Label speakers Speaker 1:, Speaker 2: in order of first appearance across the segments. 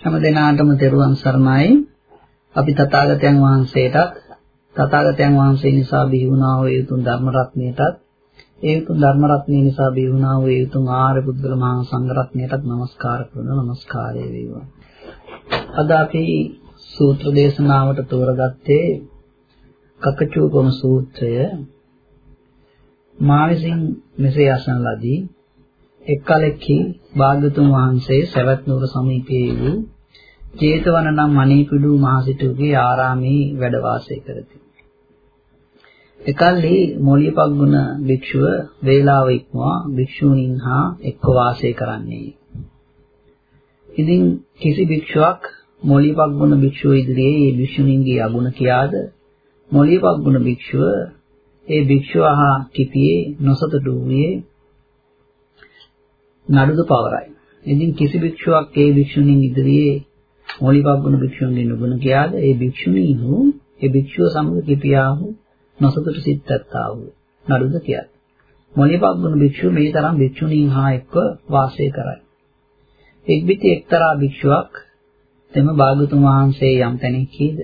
Speaker 1: හැම දිනාටම තෙරුවන් සරණයි. අපි තථාගතයන් වහන්සේටත් තථාගතයන් වහන්සේ නිසා බිහි වුණා වූ උතුම් ධර්ම රත්නයටත් ඒ උතුම් ධර්ම රත්නය නිසා බිහි වුණා වූ උතුම් ආර්ය බුද්ධල මහා සංඝ රත්නයටත් নমස්කාර කරනවා. নমස්කාරය වේවා. අද අපි සූත්‍ර දේශනාවට තෝරගත්තේ කකචූපම සූත්‍රය මා විසින් මෙසේ අසන ලදී එක් කලෙකි භාග්‍යතුන් වහන්සේ සවැත් නුවර සමීපයේ වූ ජේතවන නම් මණිපිඩු මහසිටුගේ ආරාමේ වැඩ වාසය කරති. එකල්හි මොළියපග්ගුණ භික්ෂුව වේලාව ඉක්මවා භික්ෂූණීන් හා එක්ව වාසය කරන්නේ. ඉතින් කිසි භික්ෂුවක් මොළියපග්ගුණ භික්ෂුව ඉදිරියේ මේ භික්ෂුණීන්ගේ අගුණ කියාද මොළියපග්ගුණ භික්ෂුව ඒ භික්ෂුව හා කිපියේ නොසතුටු වූයේ නඩුද පවරයි. ඉතින් කිසි භික්ෂුවක් ඒ භික්ෂුණීන් ඉදිරියේ මෝලිපබ්බුන භික්ෂුන්ගේ නුගුණ කියාද ඒ භික්ෂුණීහු ඒ භික්ෂුව සමග කිපියාහු නොසතුට සිත්ත්තා වූ නඩුද කියයි. මෝලිපබ්බුන භික්ෂුව මේ තරම් භික්ෂුණීන් හා එක්ව වාසය කරයි. එක්බිති එක්තරා භික්ෂුවක් තෙම භාගතුන් වහන්සේ යම් තැනක කීද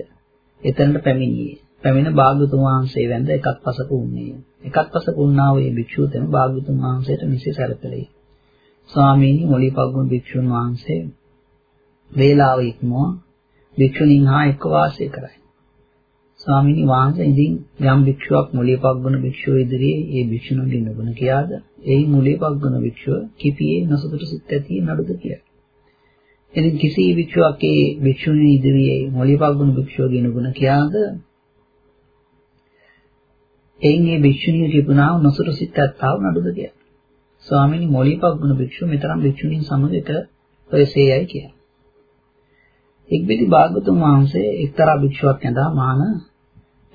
Speaker 1: එතනට පැමිණියේ. පැමිණ භාගතුන් වහන්සේ වැඳ එකක් පසක වුණේය. එකක් පසක වුණා වූ ඒ භික්ෂුව තෙම භාගතුන් වහන්සේට මෙසේ සැලකලේ. ස්වාමීනි මෝලිපබ්බුන භික්ෂුන් වහන්සේ වේලාව ඉක්මවා භික්ෂුණීන් හා එක්ව වාසය කරයි. ස්වාමීනි වහන්සේ ඉදින් යම් භික්ෂුවක් මුලියපග්ගුණ භික්ෂුව ඉදිරියේ ඒ භික්ෂුණුන්ගේ නුගුණ කියාද එයි මුලියපග්ගුණ භික්ෂුව කිපියේ නොසතුට සිත් ඇති නඩුද කියයි. ඉතින් කිසි භික්ෂුවක් ඒ භික්ෂුණී ඉදිරියේ මුලියපග්ගුණ භික්ෂුවගේ නුගුණ කියාද එයින් ඒ භික්ෂුණිය කිපුණා නොසතුට සිත් ඇත්තාව නඩුද කියයි. ස්වාමීනි මුලියපග්ගුණ භික්ෂුව මෙතරම් භික්ෂුණීන් සමග එක ඔයසේයයි කියයි. එක්බිති භාගතුන් වහන්සේ එක්තරා භික්ෂුවක් ඇඳා මාන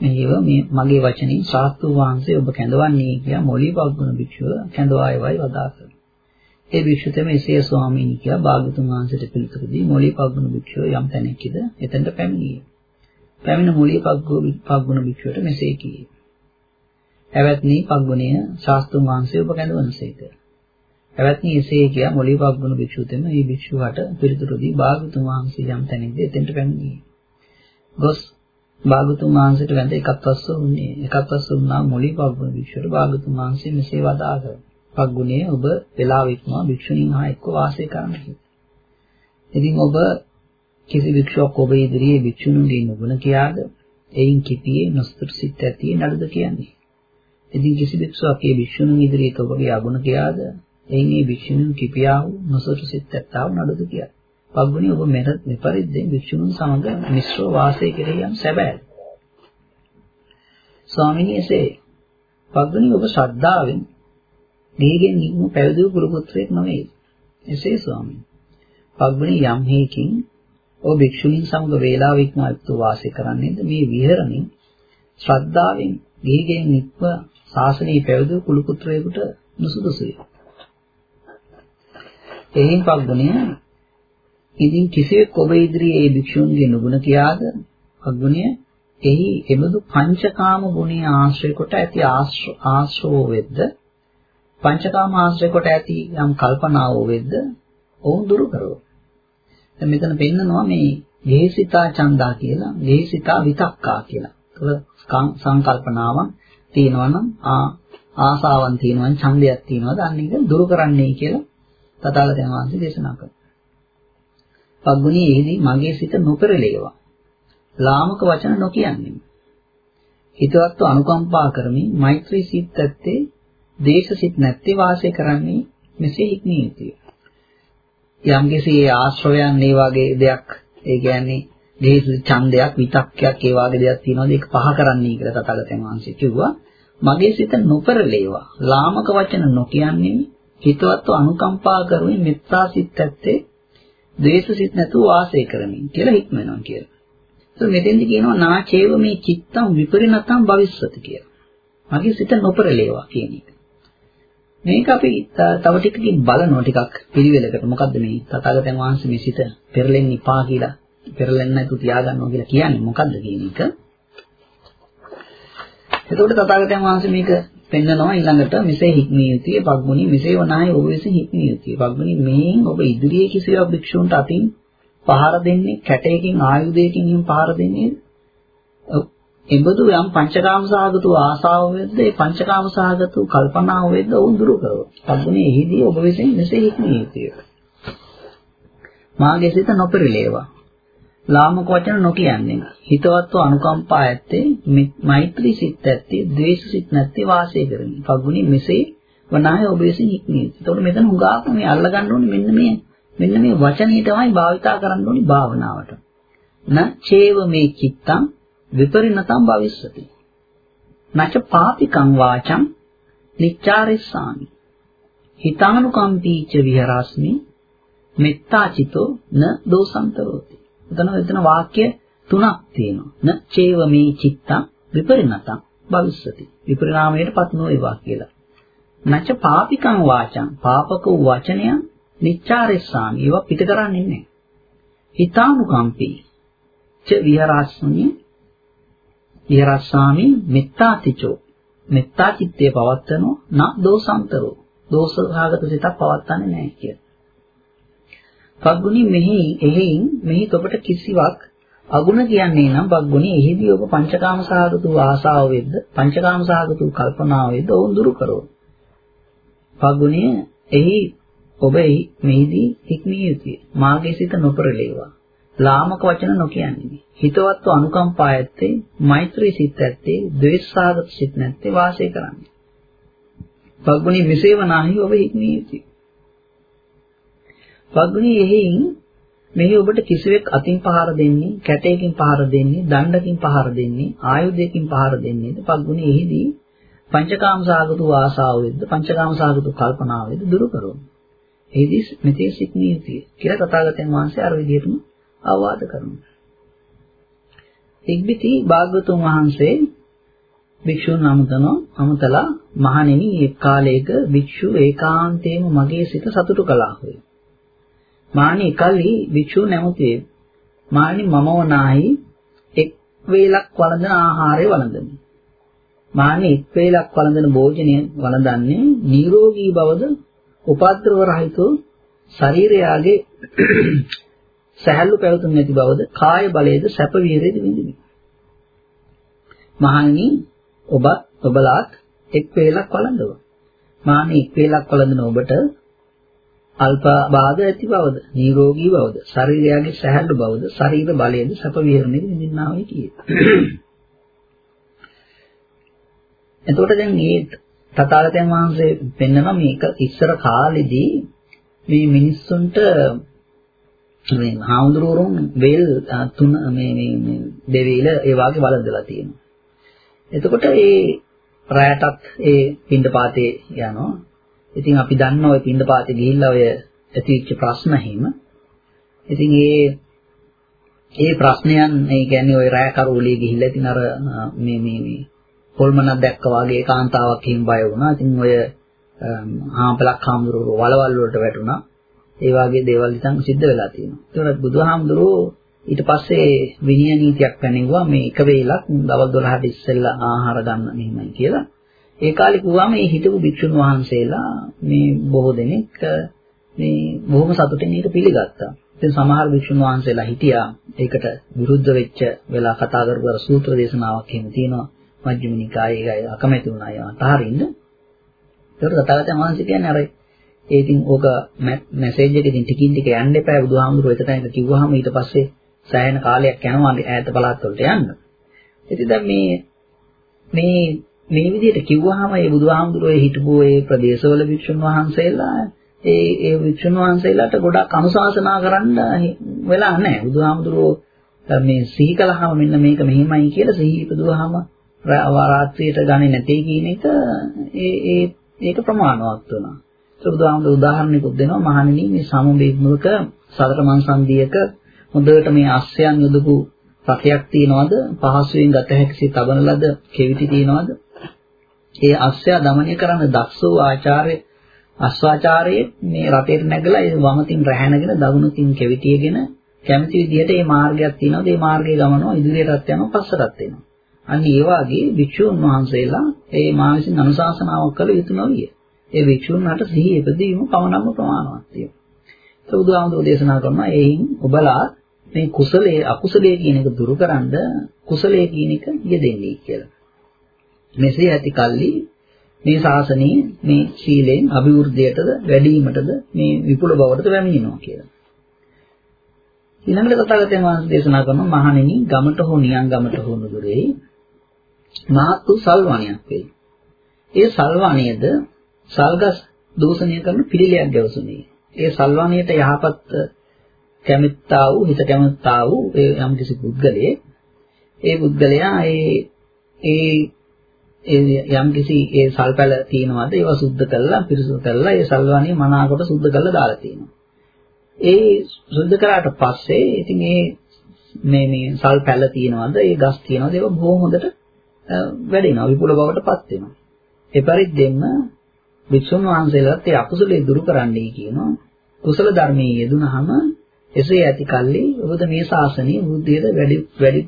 Speaker 1: මෙහිව මේ මගේ වචනින් ශාස්ත්‍රු වහන්සේ ඔබ කැඳවන්නේ කියා මොළී පග්ගුණ භික්ෂුව කැඳවායවයි වදා කරනවා. ඒ භික්ෂුතම එසේ ස්වාමීනි කියා භාගතුන් වහන්සේට පිළිතුරු දී මොළී පග්ගුණ භික්ෂුව යම් තැනකද එතනට පැමිණියේ. පැමිණ මොළී පග්ගුණ භික්ෂුවට මෙසේ කීයේ. "ඇවැත්නි පග්ගුණය ශාස්ත්‍රුන් වහන්සේ ඔබ කැඳවනසේක." පැවැත්නි එසේ කියා මොළිපග්ගුණ භික්ෂුතෙම මේ භික්ෂුවට පිළිතුරු දී භාගතුන් වහන්සේ යම් තැනකදී එතෙන්ට පැමිණියේ. ගොස් භාගතුන් වහන්සේට වැඳ එකත්වස්ස වුණේ. එකත්වස්ස වුණා මොළිපග්ගුණ භික්ෂුවට භාගතුන් වහන්සේ මෙසේ වදාළ. පග්ගුණේ ඔබ වෙලාව ඉක්මවා භික්ෂුණීන් හා එක්ව වාසය කරන්න ඉතින් ඔබ කිසි භික්ෂුවක් ඔබ ඉදිරියේ භික්ෂුණුන්ගේ නුගුණ කියාද එයින් කිපියේ නොස්තර සිත් ඇති නඩුද කියන්නේ. ඉතින් කිසි භික්ෂුවක් ඒ භික්ෂුණුන් ඉදිරියේ ඔබගේ අගුණ කියාද එයින් මේ භික්ෂුණීන් කිපියා වූ නොසොට සිත් ඇත්තා වූ නඩුද කියලා. පග්ගුණී ඔබ මෙර මෙපරිද්දෙන් භික්ෂුණීන් සමග මිශ්‍රව වාසය කෙරෙහි යම් සැබෑද? ස්වාමීනි එසේ පග්ගුණී ඔබ ශ්‍රද්ධාවෙන් දීගෙන් නික්ම පැවිදි වූ ගුරු පුත්‍රයෙක් නොවේ. එසේ ස්වාමීනි. පග්ගුණී යම් හේකින් ඔබ භික්ෂුණීන් සමග වේලාව ඉක්මවත්ව වාසය කරන්නේද මේ විහෙරණින් ශ්‍රද්ධාවෙන් දීගෙන් නික්ම ශාසනයේ පැවිදි වූ කුළු පුත්‍රයෙකුට නුසුදුසුය. එයින් පග්ගුණය ඉතින් කිසිවෙක් ඔබ ඉදිරියේ ඒ භික්ෂුන්ගේ නුගුණ කියාද පග්ගුණය එහි එබඳු පංචකාම ගුණය ආශ්‍රය කොට ඇති ආශ්‍රව වෙද්ද පංචකාම ආශ්‍රය කොට ඇති යම් කල්පනාව වෙද්ද ඔවුන් දුරු කරව. දැන් මෙතන පෙන්නනවා මේ ගේසිතා චන්දා කියලා, ගේසිතා විතක්කා කියලා. ඒක සංකල්පනාවක් තියෙනවා නම් ආ ආසාවන් තියෙනවා නම් ඡන්දයක් තියෙනවාද අන්න ඒක දුරු කරන්නයි කියලා තථාගතයන් වහන්සේ දේශනා කළා. පග්ගුණී එහිදී මගේ සිත නොපෙරළේවා. ලාමක වචන නොකියන්නේ. හිතවත්ව අනුකම්පා කරමින් මෛත්‍රී සිත් ඇත්තේ දේශ සිත් නැත්තේ වාසය කරන්නේ මෙසේ හික්මිය යුතුය. යම්කිසි ආශ්‍රවයන් මේ වගේ දෙයක් ඒ කියන්නේ දේශ ඡන්දයක් විතක්කයක් ඒ වගේ දෙයක් තියෙනවාද ඒක පහ කරන්නයි කියලා තථාගතයන් වහන්සේ කිව්වා. මගේ සිත නොපෙරළේවා. ලාමක වචන නොකියන්නේ හිතවත්ව අනුකම්පා කරමින් මෙත්තා සිත් ඇත්තේ ද්වේෂ සිත් නැතුව වාසය කරමින් කියලා හික්මනවා කියලා. ඒක මෙතෙන්දි කියනවා නාචේව මේ චිත්තම් විපරිණතම් භවිස්සති කියලා. මගේ සිත නොපරලේවා කියන එක. මේක අපි තව ටිකකින් බලනවා ටිකක් පිළිවෙලකට. මොකද්ද මේ තථාගතයන් වහන්සේ මේ සිත පෙරලෙන්න ඉපා කියලා පෙරලෙන්න නැතු තියාගන්නවා කියලා කියන්නේ මොකද්ද කියන එක. එතකොට තථාගතයන් වහන්සේ මේක පෙන්නනවා ඊළඟට මෙසේ හික්මිය යුතුය පග්ගුණි මෙසේ වනායි ඔබ විසින් හික්මිය යුතුය පග්ගුණි මෙහෙන් ඔබ ඉදිරියේ කිසිවක් භික්ෂූන්ට අතින් පහර දෙන්නේ කැටයකින් ආයුධයකින් එහෙම පහර දෙන්නේ එබඳු යම් පංචකාම සාගතු ආසාව වෙද්ද ඒ පංචකාම සාගතු කල්පනාව වෙද්ද වුන් දුරු කරව. සම්පුනේ එහිදී ඔබ විසින් මෙසේ හික්මිය යුතුය. මාගේ සිත නොපරිලේවා. ලාමක වචන නොකියන්නේ. හිතවත්ව අනුකම්පා ඇත්තේ මෛත්‍රී සිත් ඇත්තේ ද්වේෂ සිත් නැත්තේ වාසය කරන්නේ. පග්ගුණි මෙසේ වනාය ඔබ විසින් හික්මිය යුතුය. එතකොට මෙතන හුඟාක් මේ අල්ල ගන්න ඕනේ මෙන්න මේ මෙන්න මේ වචනේ තමයි භාවිතා කරන්න ඕනේ භාවනාවට. න චේව මේ චිත්තං විපරිණතම් භවිස්සති. නච පාතිකං වාචං නිච්චාරෙස්සාමි. හිතානුකම්පීච විහරස්මි මෙත්තාචිතෝ න දෝසන්තරෝති. එතන එතන වාක්‍ය තුනක් තියෙනවා. න චේව මේ චිත්තං විපරිණතං භවිස්සති. විපරිණාමයටපත් නොවේවා කියලා. නච පාපිකං වාචං පාපක වචනයන් නිච්චාරෙස්සාමි. ඒවා පිට කරන්නේ නැහැ. හිතානුකම්පී ච විහරස්මි විහරස්සාමි මෙත්තාතිචෝ මෙත්තා චිත්තේ පවත්තනෝ න දෝසන්තරෝ දෝෂාගත සිතක් පවත්තන්නේ නැහැ කිය. පග්ගුණි මෙහි එහෙයින් මෙහි ඔබට කිසිවක් අගුණ කියන්නේ නම් පග්ගුණි එහිදී ඔබ පංචකාම සාගතු ආසාව වෙද්ද පංචකාම සාගතු කල්පනාව වෙද්ද ඕන් දුරු කරෝ. පග්ගුණි එහි ඔබ මෙහිදී හික්මිය යුතුය. මාගේ සිත නොපරලේවා. ලාමක වචන නොකියන්නේ. හිතවත්ව අනුකම්පා ඇත්තේ, මෛත්‍රී සිත් ඇත්තේ, ද්වේෂාගත සිත් නැත්තේ වාසය කරන්නේ. පග්ගුණී විසේවනාහි ඔබ හික්මිය යුතුය. පග්ගුණී එහෙයින් මෙහි ඔබට කිසිවෙක් අතින් පහර දෙන්නේ, කැටයකින් පහර දෙන්නේ, දණ්ඩකින් පහර දෙන්නේ, ආයුධයකින් පහර දෙන්නේ. පග්ගුණී එහිදී පංචකාම සාගතු ආසාව වෙද්ද, පංචකාම සාගතු කල්පනාව වෙද්ද දුරු කරනවා. එහිදී මෙතේ සික්මිය යුතුය. කියලා තථාගතයන් වහන්සේ අර විදිහටම අවවාද කරනවා. ඉක්බිති භාග්‍යතුන් වහන්සේ භික්ෂුන් නමතනෝ අමතලා මහණෙනි එක් කාලයක භික්ෂු ඒකාන්තයෙන්ම මගේ සිත සතුටු කළා හොය. මානි එකල්හි භික්ෂු නැමුතේ මානි මම වනාහි එක් වේලක් වළඳන ආහාරය වළඳමි. මානි එක් වේලක් වළඳන භෝජනය වළඳන්නේ නිරෝගී බවද උපද්‍රව රහිතව ශරීරයාගේ සහැල්ලු පැවතුම් නැති බවද කාය බලයේද සැප විහෙරේද විඳිමි. මහණනි ඔබත් ඔබලාත් එක් වේලක් වළඳව. මානේ එක් වේලක් වළඳන ඔබට අල්ප බාධ ඇති බවද, නිරෝගී බවද, ශරීරයේ සැහැල්ලු බවද, ශරීර බලයේද සැප විහෙරණය විඳින්නා වේ කියේ. එතකොට දැන් මේ තථාගතයන් වහන්සේ පෙන්නවා මේක ඉස්සර කාලෙදී මේ මිනිස්සුන්ට මේ හාමුදුරුවරුන් වේල් තුන මේ මේ මේ දෙවිල ඒ වාගේ වළඳලා තියෙනවා. එතකොට ඒ රැයටත් ඒ පින්ඩපාතේ යනවා. ඉතින් අපි දන්නවා ඔය පින්ඩපාතේ ගිහිල්ලා ඔය ඇතිවෙච්ච ප්‍රශ්න හිම. ඉතින් ඒ ඒ ප්‍රශ්නයන් ඒ කියන්නේ ඔය රැය කරෝලිය ගිහිල්ලා ඉතින් අර මේ මේ මේ පොල්මනක් දැක්කා වගේ කාන්තාවක් හිම බය වුණා. ඉතින් ඔය හාම්පලක් හාමුදුරුවෝ වලවල් වලට වැටුණා. ඒ වගේ දේවල් ඉතින් සිද්ධ වෙලා තියෙනවා. ඒතකොට බුදුහාමුදුරුවෝ ඊට පස්සේ විනය නීතියක් පැනෙවුවා මේ එක වේලක් දවල් 12ට ඉස්සෙල්ලා ආහාර ගන්න මෙහෙමයි කියලා. ඒ කාලේ කිව්වා මේ හිටපු භික්ෂුන් වහන්සේලා මේ බොහෝ දෙනෙක් මේ බොහොම සතුටින් ඒක පිළිගත්තා. ඉතින් සමහර භික්ෂුන් වහන්සේලා හිටියා ඒකට විරුද්ධ වෙච්ච වෙලා කතා කරපු අර සූත්‍ර දේශනාවක් එහෙම තියෙනවා. මජ්ක්‍ධිම නිකායේ ඒක අකමැති වුණා ඒවා අතහරින්න. ඒකට තථාගතයන් වහන්සේ කියන්නේ අර ඒ ඉතින් ඕක මැසේජ් එකකින් ටිකින් ටික යන්න එපා බුදුහාමුදුරුවෝ එතනට කිව්වහම ඊට පස්සේ සෑහෙන කාලයක් යනවා ඈත පළාත් වලට යන්න. ඉතින් දැන් මේ මේ මේ විදිහට කිව්වහම ඒ බුදුහාමුදුරුවෝ හිටපු ඒ ප්‍රදේශවල වික්ෂුන් වහන්සේලා ඒ ඒ වික්ෂුන් වහන්සේලාට ගොඩක් අනුශාසනා කරන්න වෙලා නැහැ. බුදුහාමුදුරුවෝ මේ සිහි කළාම මෙන්න මේක මෙහෙමයි කියලා සිහි ඉපදුවාම රාත්‍රියට ගන්නේ නැtei කියන එක ඒ ඒ ඒක ප්‍රමාණවත් වුණා. බුදුහාමුදුර උදාහරණයකුත් දෙනවා මහණෙනි මේ සමුබේග්මුක සතර මං සංදියක හොඳට මේ අස්යන් යොදපු රථයක් තියනවද පහසුවෙන් ගත හැකි සිත තබන ලද කෙවිති තියනවද ඒ අස්සයා দমনය කරන්න දක්ෂ වූ ආචාර්ය අස්වාචාර්යයේ මේ රතේට නැගලා ඒ වමතින් රැහැනගෙන දකුණුතින් කෙවිතියගෙන කැමති විදිහට මේ මාර්ගයක් තියෙනවා. ඒ මාර්ගයේ ගමනවා ඉදිරියටත් යනවා පස්සටත් එනවා. අන්න ඒ වාගේ වික්ෂුන් වහන්සේලා ඒ මා විසින් අනුශාසනාවක් කළ යුතු නොවිය. ඒ වික්ෂුන්ට සිහි ඉපදීම පමණම ප්‍රමාණවත් තියෙනවා. ඒක බුදුහාමුදුරෝ දේශනා කරනවා එයින් ඔබලා මේ කුසලයේ අකුසලයේ කියන එක දුරුකරනද කුසලයේ කියන එක යෙදෙන්නේ කියලා. මෙසේ ඇති කල්ලි මේ ශාසනයේ මේ ශීලයෙන් අභිවෘද්ධියටද වැඩිවීමටද මේ විපුල බවටද පැමිණෙනවා කියලා. ඊළඟට තථාගතයන් වහන්සේ දේශනා කරනවා මහණෙනි ගමට හෝ නියං ගමට හෝ නුදුරේ මහත් වූ සල්වණයක් වෙයි. ඒ සල්වණයේද සල්ගස් දූෂණය කරන පිළිලයක් ගැවසුනේ. ඒ සල්වණයට යහපත් කැමැත්තා වූ හිත කැමැත්තා වූ ඒ යම්කිසි පුද්ගලයේ ඒ පුද්ගලයා ඒ ඒ යම්කිසි ඒ සල්පැල තියෙනවාද ඒවා සුද්ධ කරලා පිරිසුදු කරලා ඒ සල්වණේ මනාකොට සුද්ධ කරලා දාලා තියෙනවා. ඒ සුද්ධ කරාට පස්සේ ඉතින් ඒ මේ මේ සල් පැල තියෙනවද ඒ ගස් තියෙනවද ඒක බොහොම හොඳට වැඩෙනවා විපුල බවටපත් වෙනවා. ඒ පරිද්දෙන්න වික්ෂුන් වහන්සේලාත් ඒ අකුසලයේ දුරු කරන්නයි කියනවා. කුසල ධර්මයේ යෙදුනහම එසේ ඇති කල්ලි ඔබද මේ ශාසනයේ වෘද්ධියද වැඩි වැඩි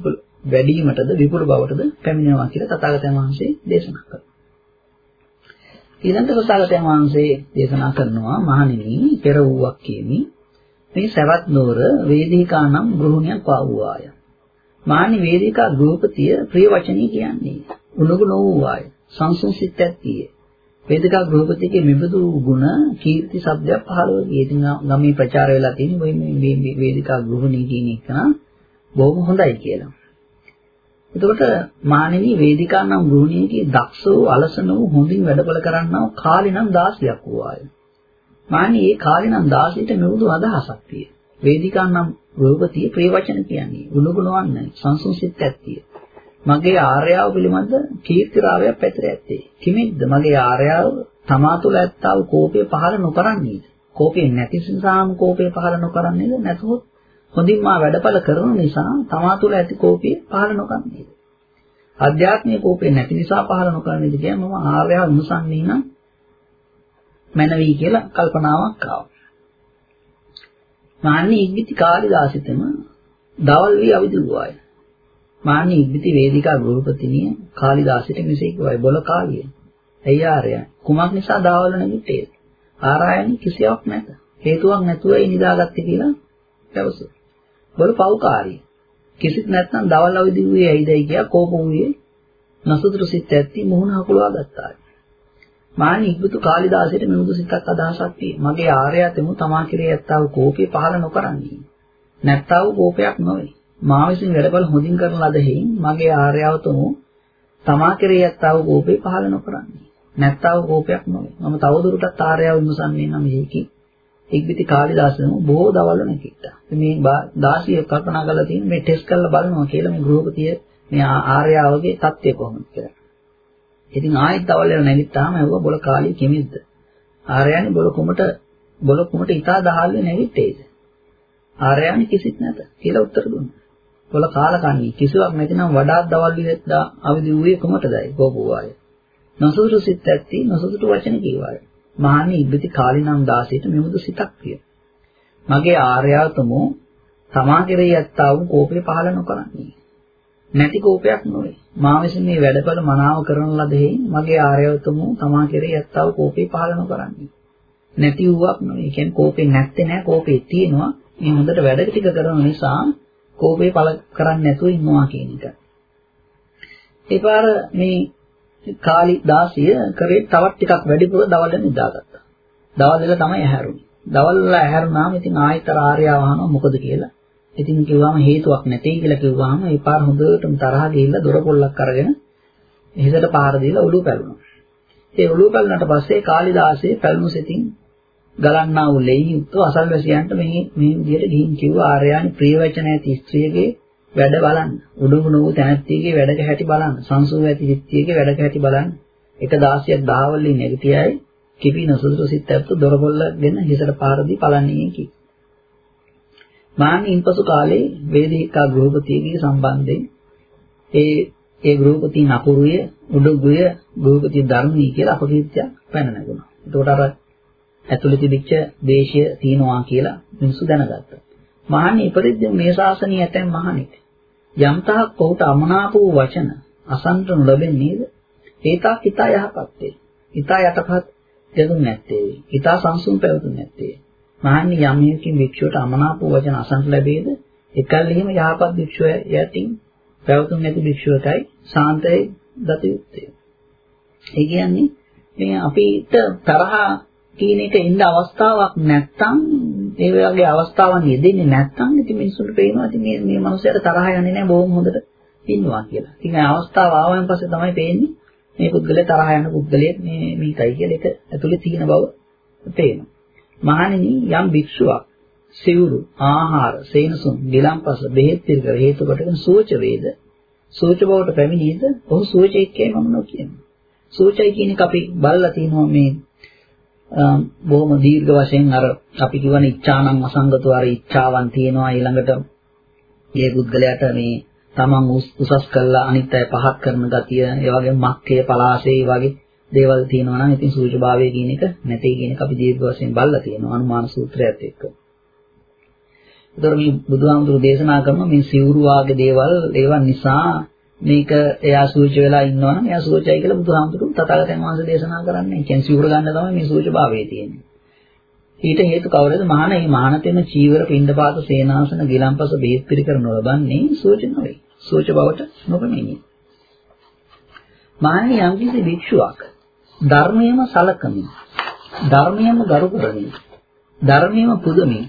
Speaker 1: වැඩිවීමටද විපුල බවටද පැමිණෙනවා කියලා තථාගතයන් වහන්සේ දේශනා කරනවා. ඊළඟට තථාගතයන් වහන්සේ දේශනා කරනවා මහණෙනි පෙර වූවක් කියමි මේ සවැත් නුවර වේදිකා නම් ගෘහණියක් වවුවාය. මානි වේදිකා ගෘහපතිය ප්‍රිය වචනී කියන්නේ. උණුගු නොවුවාය. සංසුන් සිත් ඇත්තිය. වේදිකා ගෘහපතිගේ මෙබඳු ගුණ කීර්ති શબ્දයක් පහළ වෙයි. ඉතින් ගමේ ප්‍රචාර වෙලා තියෙන මේ වේදිකා ගෘහණී කියන එක බොහොම හොඳයි කියලා. එතකොට මානෙනී වේදිකා නම් ගෘහණීගේ දක්ෂ වූ අලසන වූ හොඳින් වැඩපල කරන්නා වූ කාලිනම් 16ක් වූවාය. මාන්නේ ඒ කාලේ නම් 16ට මෙවුදු අදහසක් තියෙන. වේදිකා නම් රූපතිය ප්‍රේ වචන කියන්නේ ගුණගුණවන්නේ සංසුන් සිත් ඇත්තිය. මගේ ආර්යාව පිළිබඳ කීර්තිරාවයක් පැතිර ඇත්තේ. කිමෙක්ද මගේ ආර්යාව තමා තුළ ඇත්තා වූ කෝපය පහළ නොකරන්නේද? කෝපය නැති නිසාම කෝපය පහළ නොකරන්නේද? නැතහොත් හොඳින් මා වැඩපල කරන නිසා තමා තුළ ඇති කෝපය පහළ නොකරන්නේද? අධ්‍යාත්මික කෝපය නැති නිසා පහළ නොකරන්නේද කියන්නේ මම ආර්යාව විමසන්නේ නම් මැනවි කියලා කල්පනාවක් ආවා. මාන්නේ ඉක්බිති කාලිදාසිතම දවල් වී අවදි වූවාය. මාන්නේ ඉක්බිති වේදිකා ගෘහපතිනිය කාලිදාසිට මෙසේ කිව්වයි බොල කාලිය. ඇයි ආරය කුමක් නිසා දවල් නැගිටේ? ආරායනි කිසියක් නැත. හේතුවක් නැතුවයි නිදාගත්තේ කියලා පැවසුවා. බොල පව්කාරී. කිසිත් නැත්නම් දවල් අවදි වූයේ ඇයිදයි කියා කෝප වූයේ නසුතුරු සිත් ඇත්ති මුහුණ හකුලවා ගත්තා. මානි ඉක්බතු කාලිදාසයට මෙමුදු සිතක් අදහසක් තියෙනවා. මගේ ආර්යයතෙමු තමා කෙරේ ඇත්තා වූ කෝපය පහළ නොකරන්නේ. නැත්තා වූ කෝපයක් නොවේ. මා විසින් වැඩපල හොඳින් කරන ලද හේයින් මගේ ආර්යවතුමු තමා කෙරේ ඇත්තා වූ කෝපය පහළ නොකරන්නේ. නැත්තා වූ කෝපයක් නොවේ. මම තවදුරටත් ආර්යව විමසන්නේ නම් මේකයි. ඉක්බිති කාලිදාසනම බොහෝ දවල් නැකිට්ටා. මේ 16 කල්පනා කරලා තියෙන මේ ටෙස්ට් කරලා බලනවා කියලා මේ ගෘහපතිය මේ ආර්යාවගේ தත්ත්වය කොහොමද කියලා. ඉතින් ආයෙත් දවල් වෙලා නැගිට්ටාම ඇහුවා බොල කාලේ කෙමෙද්ද? ආර්යයන් බොල කුමට බොල කුමට ඉතා දහල්ලේ නැගිට්ටේද? ආර්යයන් කිසිත් නැත කියලා උත්තර දුන්නා. බොල කාලකන්ණි කිසිවක් නැතිනම් වඩාත් දවල් විදලා අවදි වූයේ කුමටදයි? කෝපුවාය. නසුදුරු සිත් ඇත්ති නසුදුරු වචන කීවාය. මහානි ඉබ්බති කාලිනම් 16ට මෙමුදු සිතක් විය. මගේ ආර්යවතමෝ තමා කෙරෙහි ඇත්තා වූ කෝපය පහළ නොකරන්නේ. නැති කෝපයක් නොවේ. මා විසින් මේ වැඩපළ මනාව කරන ලද හේයින් මගේ ආර්යවතුමු තමා කෙරෙහි ඇත්තව කෝපේ පහළ නොකරන්නේ. නැති වූවක් නෙවෙයි. ඒ කියන්නේ කෝපේ නැත්තේ නෑ කෝපේ තියෙනවා. මේ හොඳට වැඩ ටික කරන නිසා කෝපේ පළ කරන්නේ නැතුව ඉන්නවා කියන එක. ඒ පාර මේ කාලි 16 කරේ තවත් ටිකක් වැඩිපුර දවල් නිදාගත්තා. දවල් වල තමයි ඇහැරුනේ. දවල් වල ඇහැරුණාම ඉතින් ආයතර ආර්යව අහනවා මොකද කියලා. ඉතින් කිව්වම හේතුවක් නැtei කියලා කිව්වහම ඒ පාර හොඳටම තරහ ගිහිල්ලා දොර පොල්ලක් අරගෙන හිසට පාර දීලා ඔළුව පැලුණා. ඒ ඔළුව පැලුණාට පස්සේ කාලිදාසේ පැලුණු සිතින් ගලන්නා වූ ලෙයි යුක්තව අසල්වැසියන්ට මේ මේ විදියට ගිහින් කිව්වා ආර්යයන් ප්‍රිය වචන ඇති ස්ත්‍රියගේ වැඩ බලන්න. උඩුඟු නොවු තැනැත්තියගේ වැඩක හැටි බලන්න. සංසුව ඇති චිත්තියගේ වැඩක හැටි බලන්න. එක 16ක් දහවල්ලි නැගිටියයි කිපි නසුදුසු සිත් ඇත්තු දොරපොල්ලගෙන හිසට පාර දී පලන්නේ කි. මාන්නේ ඉන්පසු කාලේ වේදිකා ගෘහපතියගේ සම්බන්ධයෙන් ඒ ඒ ගෘහපති නපුරුය උඩුගුය ගෘහපති ධර්මී කියලා අපකීර්තියක් පැන නැගුණා. එතකොට අර ඇතුළේ තිබිච්ච දේශය තියනවා කියලා මිනිස්සු දැනගත්තා. මහන්නේ ඉපදෙද්දී මේ ශාසනය ඇතැම් මහණෙක් යම්තාක් ඔහුට අමනාප වූ වචන අසන්ත නොලැබෙන්නේද? ඒතාක් හිතා යහපත්තේ. හිතා යටපත් දෙදුන් නැත්තේ. හිතා සංසුන් පැවතුන් නැත්තේ. මහන්නේ යම් හේකින් වික්ෂුවට අමනාප වචන අසන්න ලැබේද? එකල්හිම යහපත් භික්ෂුව යටින් පැවතුම් නැති භික්ෂුවකයි සාන්තයි දත යුත්තේ. ඒ කියන්නේ මේ අපිට තරහ කියන එක එන්න අවස්ථාවක් නැත්තම් ඒ වගේ අවස්ථාවන් යෙදෙන්නේ නැත්තම් ඉතින් මිනිස්සුන්ට පේනවා ඉතින් මේ මේ මනුස්සයාට තරහ යන්නේ නැහැ බොහොම හොඳට ඉන්නවා කියලා. ඉතින් ඒ අවස්ථාව ආවන් පස්සේ තමයි පේන්නේ මේ පුද්ගලයා තරහ යන පුද්ගලයෙක් මේ මේකයි කියලා ඒක ඇතුලේ තියෙන බව පේනවා. මහණෙනි යම් භික්ෂුවක් සිවුරු ආහාර සේනසුන් ගිලම්පස බෙහෙත් පිළිකර හේතු කොටගෙන සෝච වේද සෝච බවට පැමිණීද ඔහු සෝචෙක් කියයි මම නොකියනවා. සෝචයි කියන එක අපි බලලා තිනවා මේ බොහොම දීර්ඝ වශයෙන් අර අපි කියවන ඉච්ඡානම් අසංගතෝ අර ඉච්ඡාවන් තියෙනවා ඊළඟට මේ පුද්ගලයාට මේ තමන් උසස් කළා අනිත් අය පහත් කරන ගතිය ඒ වගේ මක්කේ පලාසේ වගේ දේවල් තියෙනවා නම් ඉතින් සූචභාවය කියන එක නැtei කියන එක අපි දීර්ඝ වශයෙන් බලලා තියෙනවා අනුමාන සූත්‍රයත් එක්ක. ඒතර මේ බුදුහාමුදුරු දේශනා කරන මේ සිවුරු වාගේ දේවල් ඒවා නිසා මේක එයා සූච වෙලා ඉන්නවනම් එයා සූචයි කියලා බුදුහාමුදුරු තථාගතයන් වහන්සේ දේශනා කරන්නේ. කියන්නේ සිවුර ගන්න තමයි මේ සූචභාවය තියෙන්නේ. ඊට හේතු කවරද? මහාන මේ මහානතෙම චීවර පින්ඩපාත සේනාසන ගිලම්පස බේත් පිළිකර නොලබන්නේ සූච නොවේ. සූච බවට නොපෙනී. මහානි යම්කිසි භික්ෂුවක් ධර්මයේම සලකමින් ධර්මයේම ගරු කරමින් ධර්මයේම පුදමින්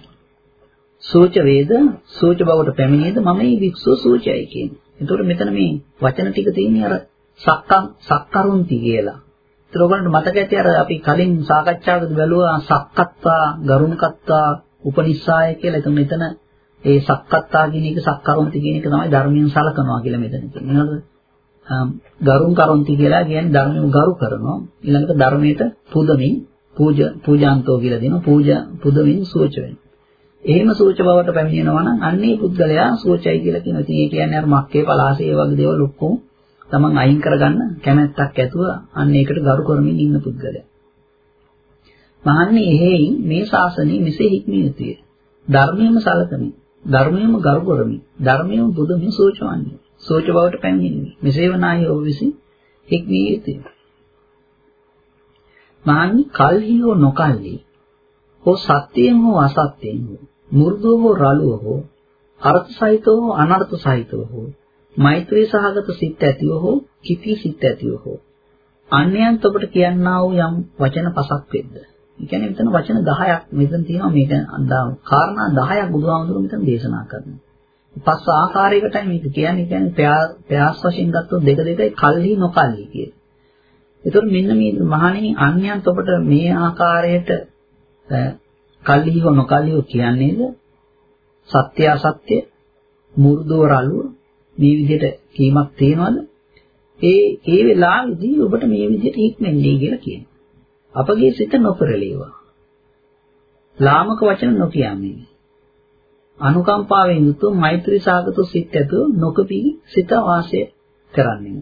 Speaker 1: සෝච වේද සෝච බවට පැමිණේද මම මේ වික්ෂෝ සෝචයි කියන්නේ. එතකොට මෙතන මේ වචන ටික තියෙන්නේ අර සක්කම් සක්කරුන්ති කියලා. ඒතර ඔයගොල්ලන්ට මතක ඇති අර අපි කලින් සාකච්ඡාවකදී බැලුවා සක්කත්තා ගරුණකත්තා උපනිස්සාය කියලා. එතන මෙතන ඒ සක්කත්තා කියන එක සක්කරුන්ති කියන එක තමයි ධර්මයෙන් සලකනවා කියලා මෙතන කියන්නේ. ගරුන් කරොන්ති කියලා කියන්නේ ධර්මයෙන් ගරු කරනවා. ඊළඟට ධර්මයට පුදමින් පූජ පූජාන්තෝ කියලා දෙනවා. පූජා පුදමින් සෝච වෙනවා. එහෙම සෝච බවට පැමිණෙනවා නම් අන්නේ පුද්ගලයා සෝචයි කියලා කියනවා. ඉතින් ඒ කියන්නේ අර මක්කේ පලාසේ වගේ දේවල් ඔක්කොම තමන් අයින් කරගන්න කැමැත්තක් ඇතුව අන්න ඒකට ගරු කරමින් ඉන්න පුද්ගලයා. මහන්නේ එහෙයින් මේ ශාසනය මෙසේ හික්මිය යුතුය. ධර්මයේම සලකමින්, ධර්මයේම ගරු කරමින්, ධර්මයේම බුදුමින් සෝචවන්නේ. සෝච බවට පැමිණෙන්නේ. මෙසේ වනාහි ඔබ විසින් හික්මිය යුතුය. මහන්නේ කල්හි හෝ නොකල්හි හෝ සත්‍යයෙන් හෝ අසත්‍යයෙන් හෝ මු르දුව හෝ රළුව හෝ අර්ථ සහිතව හෝ අනර්ථ සහිතව හෝ මෛත්‍රී සහගත සිත් ඇතිව හෝ කිපි සිත් ඇතිව හෝ අන්‍යයන්ට ඔබට කියන්නා වූ යම් වචන පසක් වෙද්ද. ඒ කියන්නේ මෙතන වචන 10ක් මෙතන තියෙනවා මේක කාරණා 10ක් බුදුහාමුදුරුවෝ මෙතන දේශනා කරනවා. පස් ආකාරයකටයි මේක කියන්නේ කියන්නේ ප්‍රයාස වශයෙන් ගත්තොත් දෙක දෙකයි කල්හි නොකල්හි කියේ. ඒතකොට මෙන්න මේ මහණෙනි අන්‍යයන්ට ඔබට මේ ආකාරයට කල්හි හෝ නොකල්හි කියන්නේද සත්‍ය අසත්‍ය මු르දෝ රළුව මේ විදිහට කීමක් තියෙනවද? ඒ ඒ වෙලාවේදී ඔබට මේ විදිහට හික්මෙන්නේ කියලා කියනවා. අපගේ සිත නොපෙරළේවා ලාමක වචන නොකියන්නේ අනුකම්පාවෙන් යුතුව මෛත්‍රී සාගත සිත් ඇතුව නොකපී සිත වාසය කරන්නේ.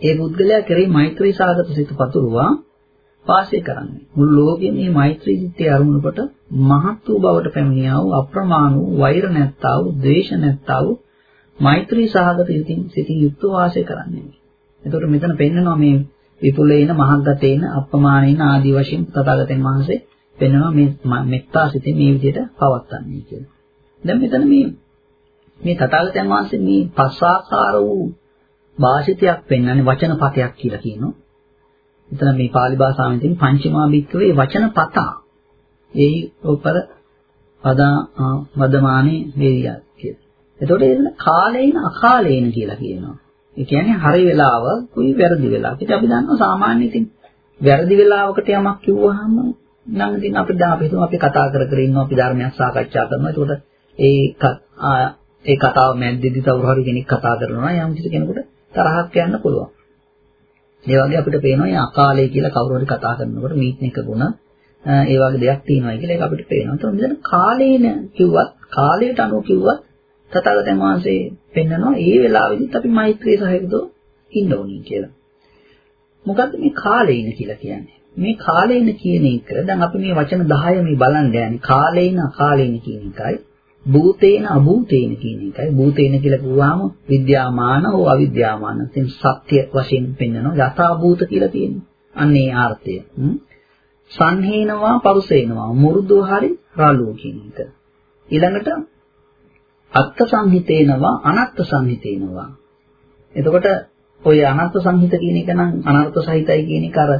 Speaker 1: ඒ පුද්ගලයා කෙරෙහි මෛත්‍රී සාගත සිත පතුරවා. වාසය කරන්නේ. මුළු ලෝකෙම මේ මෛත්‍රී චිත්තය අරමුණු කොට මහත් වූ බවට පැමිණියා වූ අප්‍රමාණ වූ වෛර නැත්තා වූ ද්වේෂ නැත්තා වූ මෛත්‍රී සහගත සිතින් සිතින් යුක්ත වාසය කරන්නේ. එතකොට මෙතන පෙන්නනවා මේ විපුලේන මහග්ගතේන අප්‍රමාණේන ආදී වශයෙන් තථාගතයන් වහන්සේ පෙන්වනවා මේ මෙත්තා සිතින් මේ විදිහට පවත්න්නේ කියලා. දැන් මෙතන මේ මේ තථාගතයන් වහන්සේ මේ පස්සාකාර වූ භාෂිතයක් පෙන්වන්නේ වචන පතයක් කියලා කියනවා. එතන මේ pāli භාෂාවෙන් තියෙන පංචමා භික්කවේ වචන පතා. එයි උපර පදා වදමානේ වේරියා කියලා. එතකොට එන්න කාලේන අකාලේන කියලා කියනවා. ඒ කියන්නේ හරි වෙලාව කුයි වැරදි වෙලාව. ඉතින් අපි දන්නවා සාමාන්‍ය ඉතින් වැරදි වෙලාවකට යමක් කිව්වහම නම් ඉතින් අපි දැන් අපි හිතමු අපි කතා කර කර ඉන්නවා අපි ධර්මයක් සාකච්ඡා කරනවා. එතකොට ඒ ඒ කතාව මැද්දේදී කවුරු හරි කෙනෙක් කතා කරනවා යම් කිසි කෙනෙකුට තරහක් යන්න පුළුවන්. ඒ වගේ අපිට පේනවා මේ අකාලය කියලා කවුරු හරි කතා කරනකොට මීත්නික ගුණ ඒ වගේ දෙයක් තියෙනවා කියලා ඒක අපිට පේනවා. ඒතකොට මෙතන කාලේන කිව්වත් කාලයට අනුව කිව්වත් තථාගතයන් වහන්සේ පෙන්නනවා ඒ වෙලාවෙදිත් අපි මෛත්‍රී සහයකව ඉන්න ඕනේ කියලා. මොකද්ද මේ කාලේන කියලා කියන්නේ? මේ කාලේන කියන එක දැන් අපි මේ වචන 10 මේ බලන්න යන්නේ කාලේන අකාලේන කියන එකයි භූතේන අභූතේන කියන එකයි. භූතේන කියලා කිව්වහම විද්‍යාමාන හෝ අවිද්‍යාමාන ඉතින් සත්‍ය වශයෙන් පෙන්වනවා යථා භූත කියලා තියෙනවා. අන්නේ ආර්ථය සංහේනවා පරුසේනවා. මුරුදු හරි රළු කියන එක. ඊළඟට අත්ත් සංහිතේනවා අනත්ත් සංහිතේනවා. එතකොට ওই අනත්ත් සංහිත කියන එක නම් අනර්ථ සහිතයි කියන එක අර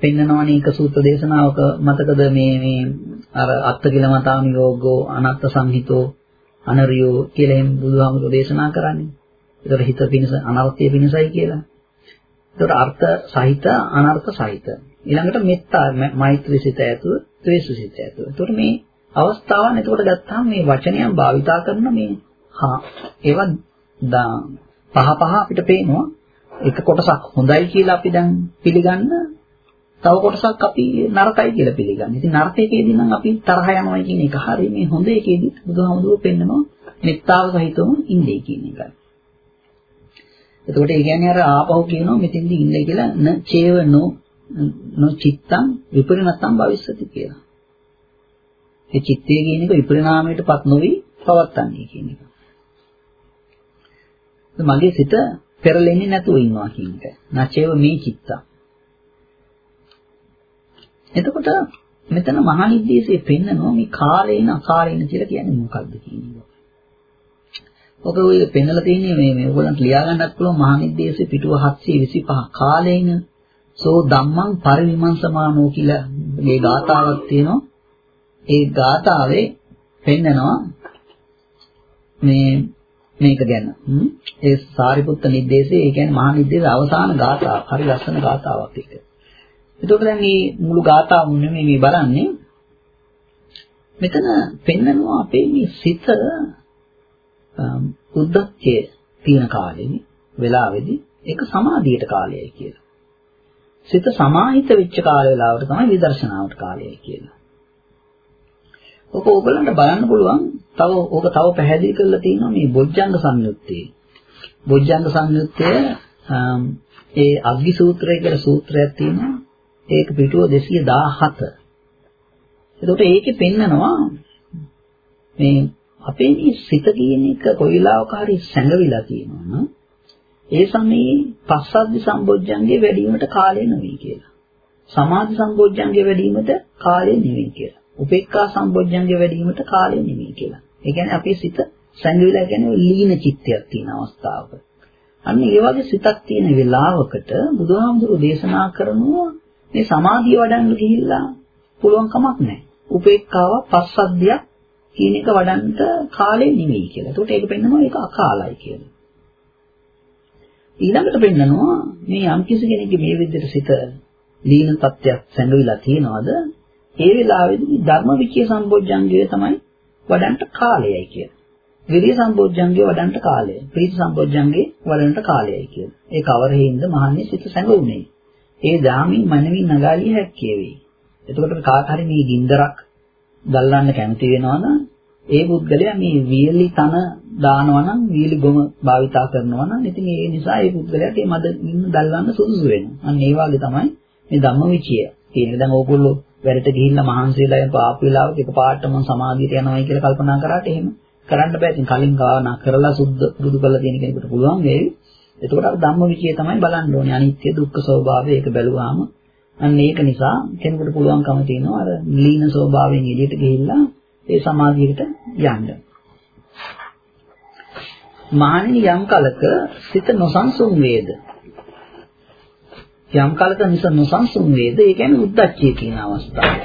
Speaker 1: පෙන්නනවනේ එක සූත්‍ර දේශනාවක මතකද මේ මේ අර අත්ත් කියලා මතාම යෝගෝ අනත්ත් සංහිතෝ අනරියෝ කියලා එහෙම බුදුහාමුදුරෝ දේශනා කරන්නේ. ඒතර හිත පිණිස අනර්ථය පිණිසයි කියලා. ඒතර අර්ථ සහිත අනර්ථ සහිත. ඊළඟට මෙත්තා මෛත්‍රී සිත ඇතුව, ද්වේෂ සිත ඇතුව. ඒතර මේ අවස්ථාවන් එතකොට ගත්තාම මේ වචනයන් භාවිතා කරන මේ හා ඒවා පහ පහ අපිට පේනවා එක කොටසක් හොඳයි කියලා අපි දැන් පිළිගන්න තව කොටසක් අපි නරකයි කියලා පිළිගන්න. ඉතින් නරකයේදී නම් අපි තරහ යනවා කියන එක හරිය මේ හොඳ එකේදී බුදුහාමුදුරුවෝ පෙන්නනවා මෙත්තාව සහිතවම ඉන්නේ කියන එකයි. එතකොට ඒ කියන්නේ අර ආපහු කියනවා මෙතෙන්දී ඉන්නේ කියලා න චේව නෝ නො චිත්තං විපරිණතං භවිස්සති කියලා. ඒ චිත්තය කියන එක විපරිණාමයටපත් නොවි පවත්තන්නේ කියන එක. මගේ සිත පෙරලෙන්නේ නැතුව ඉන්නවා කියන එක. නචේව මේ චිත්තං. එතකොට මෙතන මහනිද්දේශයේ පෙන්නනවා මේ කාලේන අකාලේන කියලා කියන්නේ මොකක්ද කියන එක. ඔක ඔය පෙන්නලා තියෙන්නේ මේ මේ ඔයගොල්ලන්ට ලියා ගන්නත් පුළුවන් මහනිද්දේශයේ පිටුව 725 කාලේන සෝ ධම්මං පරිවිමංසමානෝ කියලා මේ ගාතාවක් තියෙනවා. ඒ ගාතාවේ පෙන්නනවා මේ මේක ගැන. ඒ සාරිපුත්ත නිද්දේශයේ ඒ කියන්නේ මහනිද්දේශයේ අවසාන ගාතාව. හරි ලස්සන ගාතාවක් ඒක. එතකොට දැන් මේ මුළු ගාතාවම නෙමෙයි මේ බලන්නේ. මෙතන පෙන්නනවා අපේ මේ සිත උද්දච්චය තියෙන කාලෙනි වෙලාවේදී ඒක සමාධියට කාලයයි කියලා. සිත සමාහිත වෙච්ච කාල වේලාවට තමයි විදර්ශනාවට කාලයයි කියලා. ඔක ඕගලන්ට බලන්න පුළුවන් තව ඕක තව පැහැදිලි කරලා තියෙනවා මේ බොජ්ජංග සංයුත්තේ. බොජ්ජංග සංයුත්තය ඒ අග්ගි සූත්‍රය කියලා සූත්‍රයක් තියෙනවා. ඒක පිටුව 217. එතකොට ඒකේ පෙන්නනවා මේ අපේ මේ සිත කියන එක කොයිලාවක හරි සැඟවිලා තියෙනවා නම් ඒ සමයේ පස්සද්ධි සම්බොජ්ජංගේ වැඩිවීමට කාලය නෙවෙයි කියලා. සමාධි සම්බොජ්ජංගේ වැඩිවීමට කාලය නෙවෙයි කියලා. උපේක්ඛා සම්බොජ්ජංගේ වැඩිවීමට කාලය නෙවෙයි කියලා. ඒ කියන්නේ අපේ සිත සැඟවිලා කියන්නේ ලීන චිත්තයක් තියෙන අවස්ථාවක. අන්න ඒ වගේ සිතක් තියෙන වෙලාවකට බුදුහාමුදුරෝ දේශනා කරනවා මේ සමාධිය වඩන්න ගිහිල්ලා පුළුවන් කමක් නැහැ. උපේක්ඛාව පස්සද්ධියක් කියන එක වඩන්න කාලේ නෙවෙයි කියලා. ඒකට ඒක පෙන්නනවා ඒක අකාලයි කියලා. ඊළඟට පෙන්නනවා මේ යම් කිසි කෙනෙක්ගේ මේ විදිහට සිත ලීන තත්ත්වයක් සැඟවිලා තියනවාද ඒ වෙලාවේදී ධර්ම විචේ සම්බොජ්ජංගය තමයි වඩන්ට කාලයයි කියන්නේ. විරිය සම්බොජ්ජංගය වඩන්ට කාලය. ප්‍රීති සම්බොජ්ජංගේ වඩන්ට කාලයයි කියන්නේ. ඒ කවරෙහිඳ මහන්නේ සිත සැඟවුනේ. ඒ දාමින් මනමින් නගාලිය හැක්කේ වෙයි. එතකොට කාට හරි මේ ගින්දරක් දැල්ලන්න කැමති වෙනවා නම් ඒ පුද්ගලයා මේ වීලි තන දානවා නම් වීලි ගොම භාවිතා කරනවා නම් ඉතින් ඒ නිසා ඒ පුද්ගලයාට මේ මද දැල්ලන්න සුදුසු වෙනවා. අන්න ඒ වගේ තමයි මේ ධම්මවිචය කියන්නේ. දැන් ඕගොල්ලෝ වැඩට ගිහිල්ලා මහන්සියලා පාප වෙලාවක එකපාරටම සමාධියට යනවායි කියලා කල්පනා කරාට එහෙම කරන්න බෑ. ඉතින් කලින් භාවනා කරලා සුද්ධ බුදු කරලා තියෙන කෙනෙකුට පුළුවන් වෙයි. එතකොට අර ධම්මවිචය තමයි බලන්න ඕනේ. අනිත්‍ය දුක්ඛ ස්වභාවය ඒක බැලුවාම අන්න ඒක නිසා කෙනෙකුට පුළුවන්කම තියෙනවා අර ලීන ස්වභාවයෙන් එළියට ගිහිල්ලා ඒ සමාධියකට යන්න. මානින යම් කලක සිත නොසන්සුන් වේද යම් කලක මිස නොසන්සුන් වේද ඒ කියන්නේ උද්දච්චය කියන අවස්ථාව.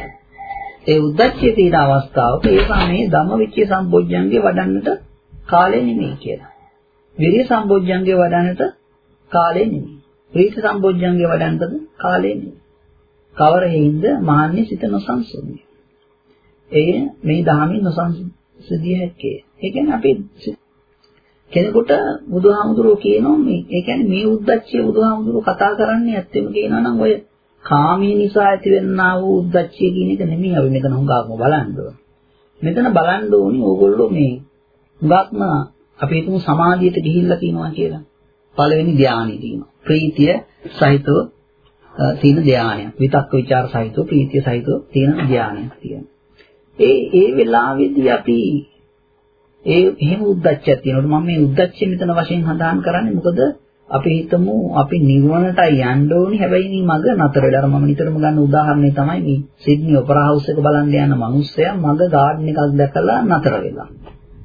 Speaker 1: ඒ උද්දච්චය තියෙන අවස්ථාවක ඒ සමයේ ධම්මවිචේ සම්බොජ්ජංගේ වඩන්නට කාලය නෙමෙයි කියලා. විරිය සම්බොජ්ජංගේ වඩන්නට කාලය නෙමෙයි. ප්‍රීති සම්බොජ්ජංගේ වඩන්නටද කාලය නෙමෙයි. කවර හේින්ද මාන්නේ සිත නොසන්සුන්නේ. එය මේ ධාමී නොසන්සුදිය හැක්කේ. ඒ කියන්නේ අපේ කෙනෙකුට බුදුහාමුදුරුවෝ කියනවා මේ ඒ කියන්නේ මේ උද්දච්චය බුදුහාමුදුරුවෝ කතා කරන්නේ ඇත්තෙම කියනවා නම් ඔය කාමී නිසා ඇතිවෙනා වූ උද්දච්චය කියන එක නෙමෙයි අපි මෙතන හුඟක්ම බලන්න ඕනේ. මෙතන බලන්න ඕනේ ඕගොල්ලෝ මේ හුඟක්ම අපි හිතමු සමාධියට ගිහිල්ලා තියෙනවා කියලා. පළවෙනි ධානය තියෙනවා. ප්‍රීතිය සහිතව තියෙන ධානයක්. විතක්ක ਵਿਚාර සහිතව ප්‍රීතිය සහිතව තියෙන ධානයක් තියෙනවා. ඒ ඒ වෙලාවේදී අපි ඒ එහෙම උද්දච්චයක් තියෙනකොට මම මේ උද්දච්චය මෙතන වශයෙන් හදාන් කරන්නේ මොකද අපි හිතමු අපි නිවනටයි යන්න ඕනි හැබැයි මේ මග නතර වෙලා අර මම නිතරම ගන්න උදාහරණය තමයි මේ සිඩ්නි ඔපරා හවුස් එක බලන්න යන මිනිස්සයා මග ගාඩන් එකක් දැකලා නතර වෙලා.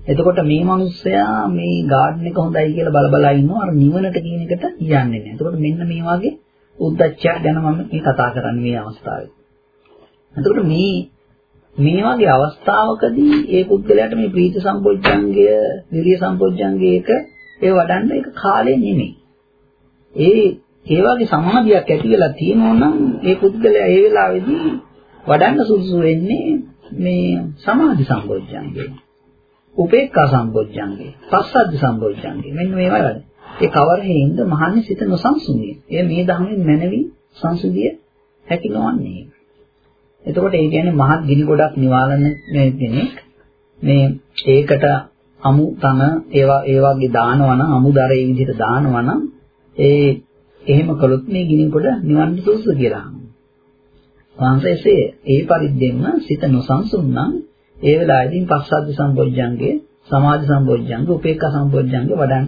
Speaker 1: එතකොට මේ මිනිස්සයා මේ ගාඩන් එක හොඳයි කියලා බල බල ඉන්නවා අර නිවනට කියන එකට යන්නේ නැහැ. එතකොට මෙන්න මේ වගේ උද්දච්චය ගැන මම මේ කතා කරන්නේ මේ අවස්ථාවේ. එතකොට මේ මේ වගේ අවස්ථාවකදී ඒ පුද්ගලයාට මේ ප්‍රීති සම්පොච්චංගය, විරිය සම්පොච්චංගය එක ඒ වඩන්න ඒක කාලේ නෙමෙයි. ඒ ඒ වගේ සමාධියක් ඇති වෙලා තියෙනවා නම් ඒ පුද්ගලයා ඒ වෙලාවේදී වඩන්න සුදුසු වෙන්නේ මේ සමාධි සම්පොච්චංගය. උපේක්ඛා සම්පොච්චංගය, පස්සද්ධි සම්පොච්චංගය. මෙන්න මේවා වැඩ. ඒ කවර හේින්ද මහන්නේ සිත නොසන්සුනිය. එය මේ ධර්මයෙන් මැනවි සංසුදිය හැකි නොවන්නේ. එතකොට ඒ කියන්නේ මහත් ගිනි ගොඩක් නිවාලන කෙනෙක් මේ ඒකට අමු තන ඒවා ඒ වගේ දානවා නම් අමුදර ඒ විදිහට දානවා නම් ඒ එහෙම කළොත් මේ ගිනි ගොඩ නිවන්න සුසු කියලා. වංශයේ ඒ පරිද්දෙන්ම සිත නොසන්සුන් නම් ඒ වෙලාවේදී පස්සද්ධ සම්බොජ්ජංගේ සමාධි සම්බොජ්ජංග උපේක්ඛා සම්බොජ්ජංග වඩන්න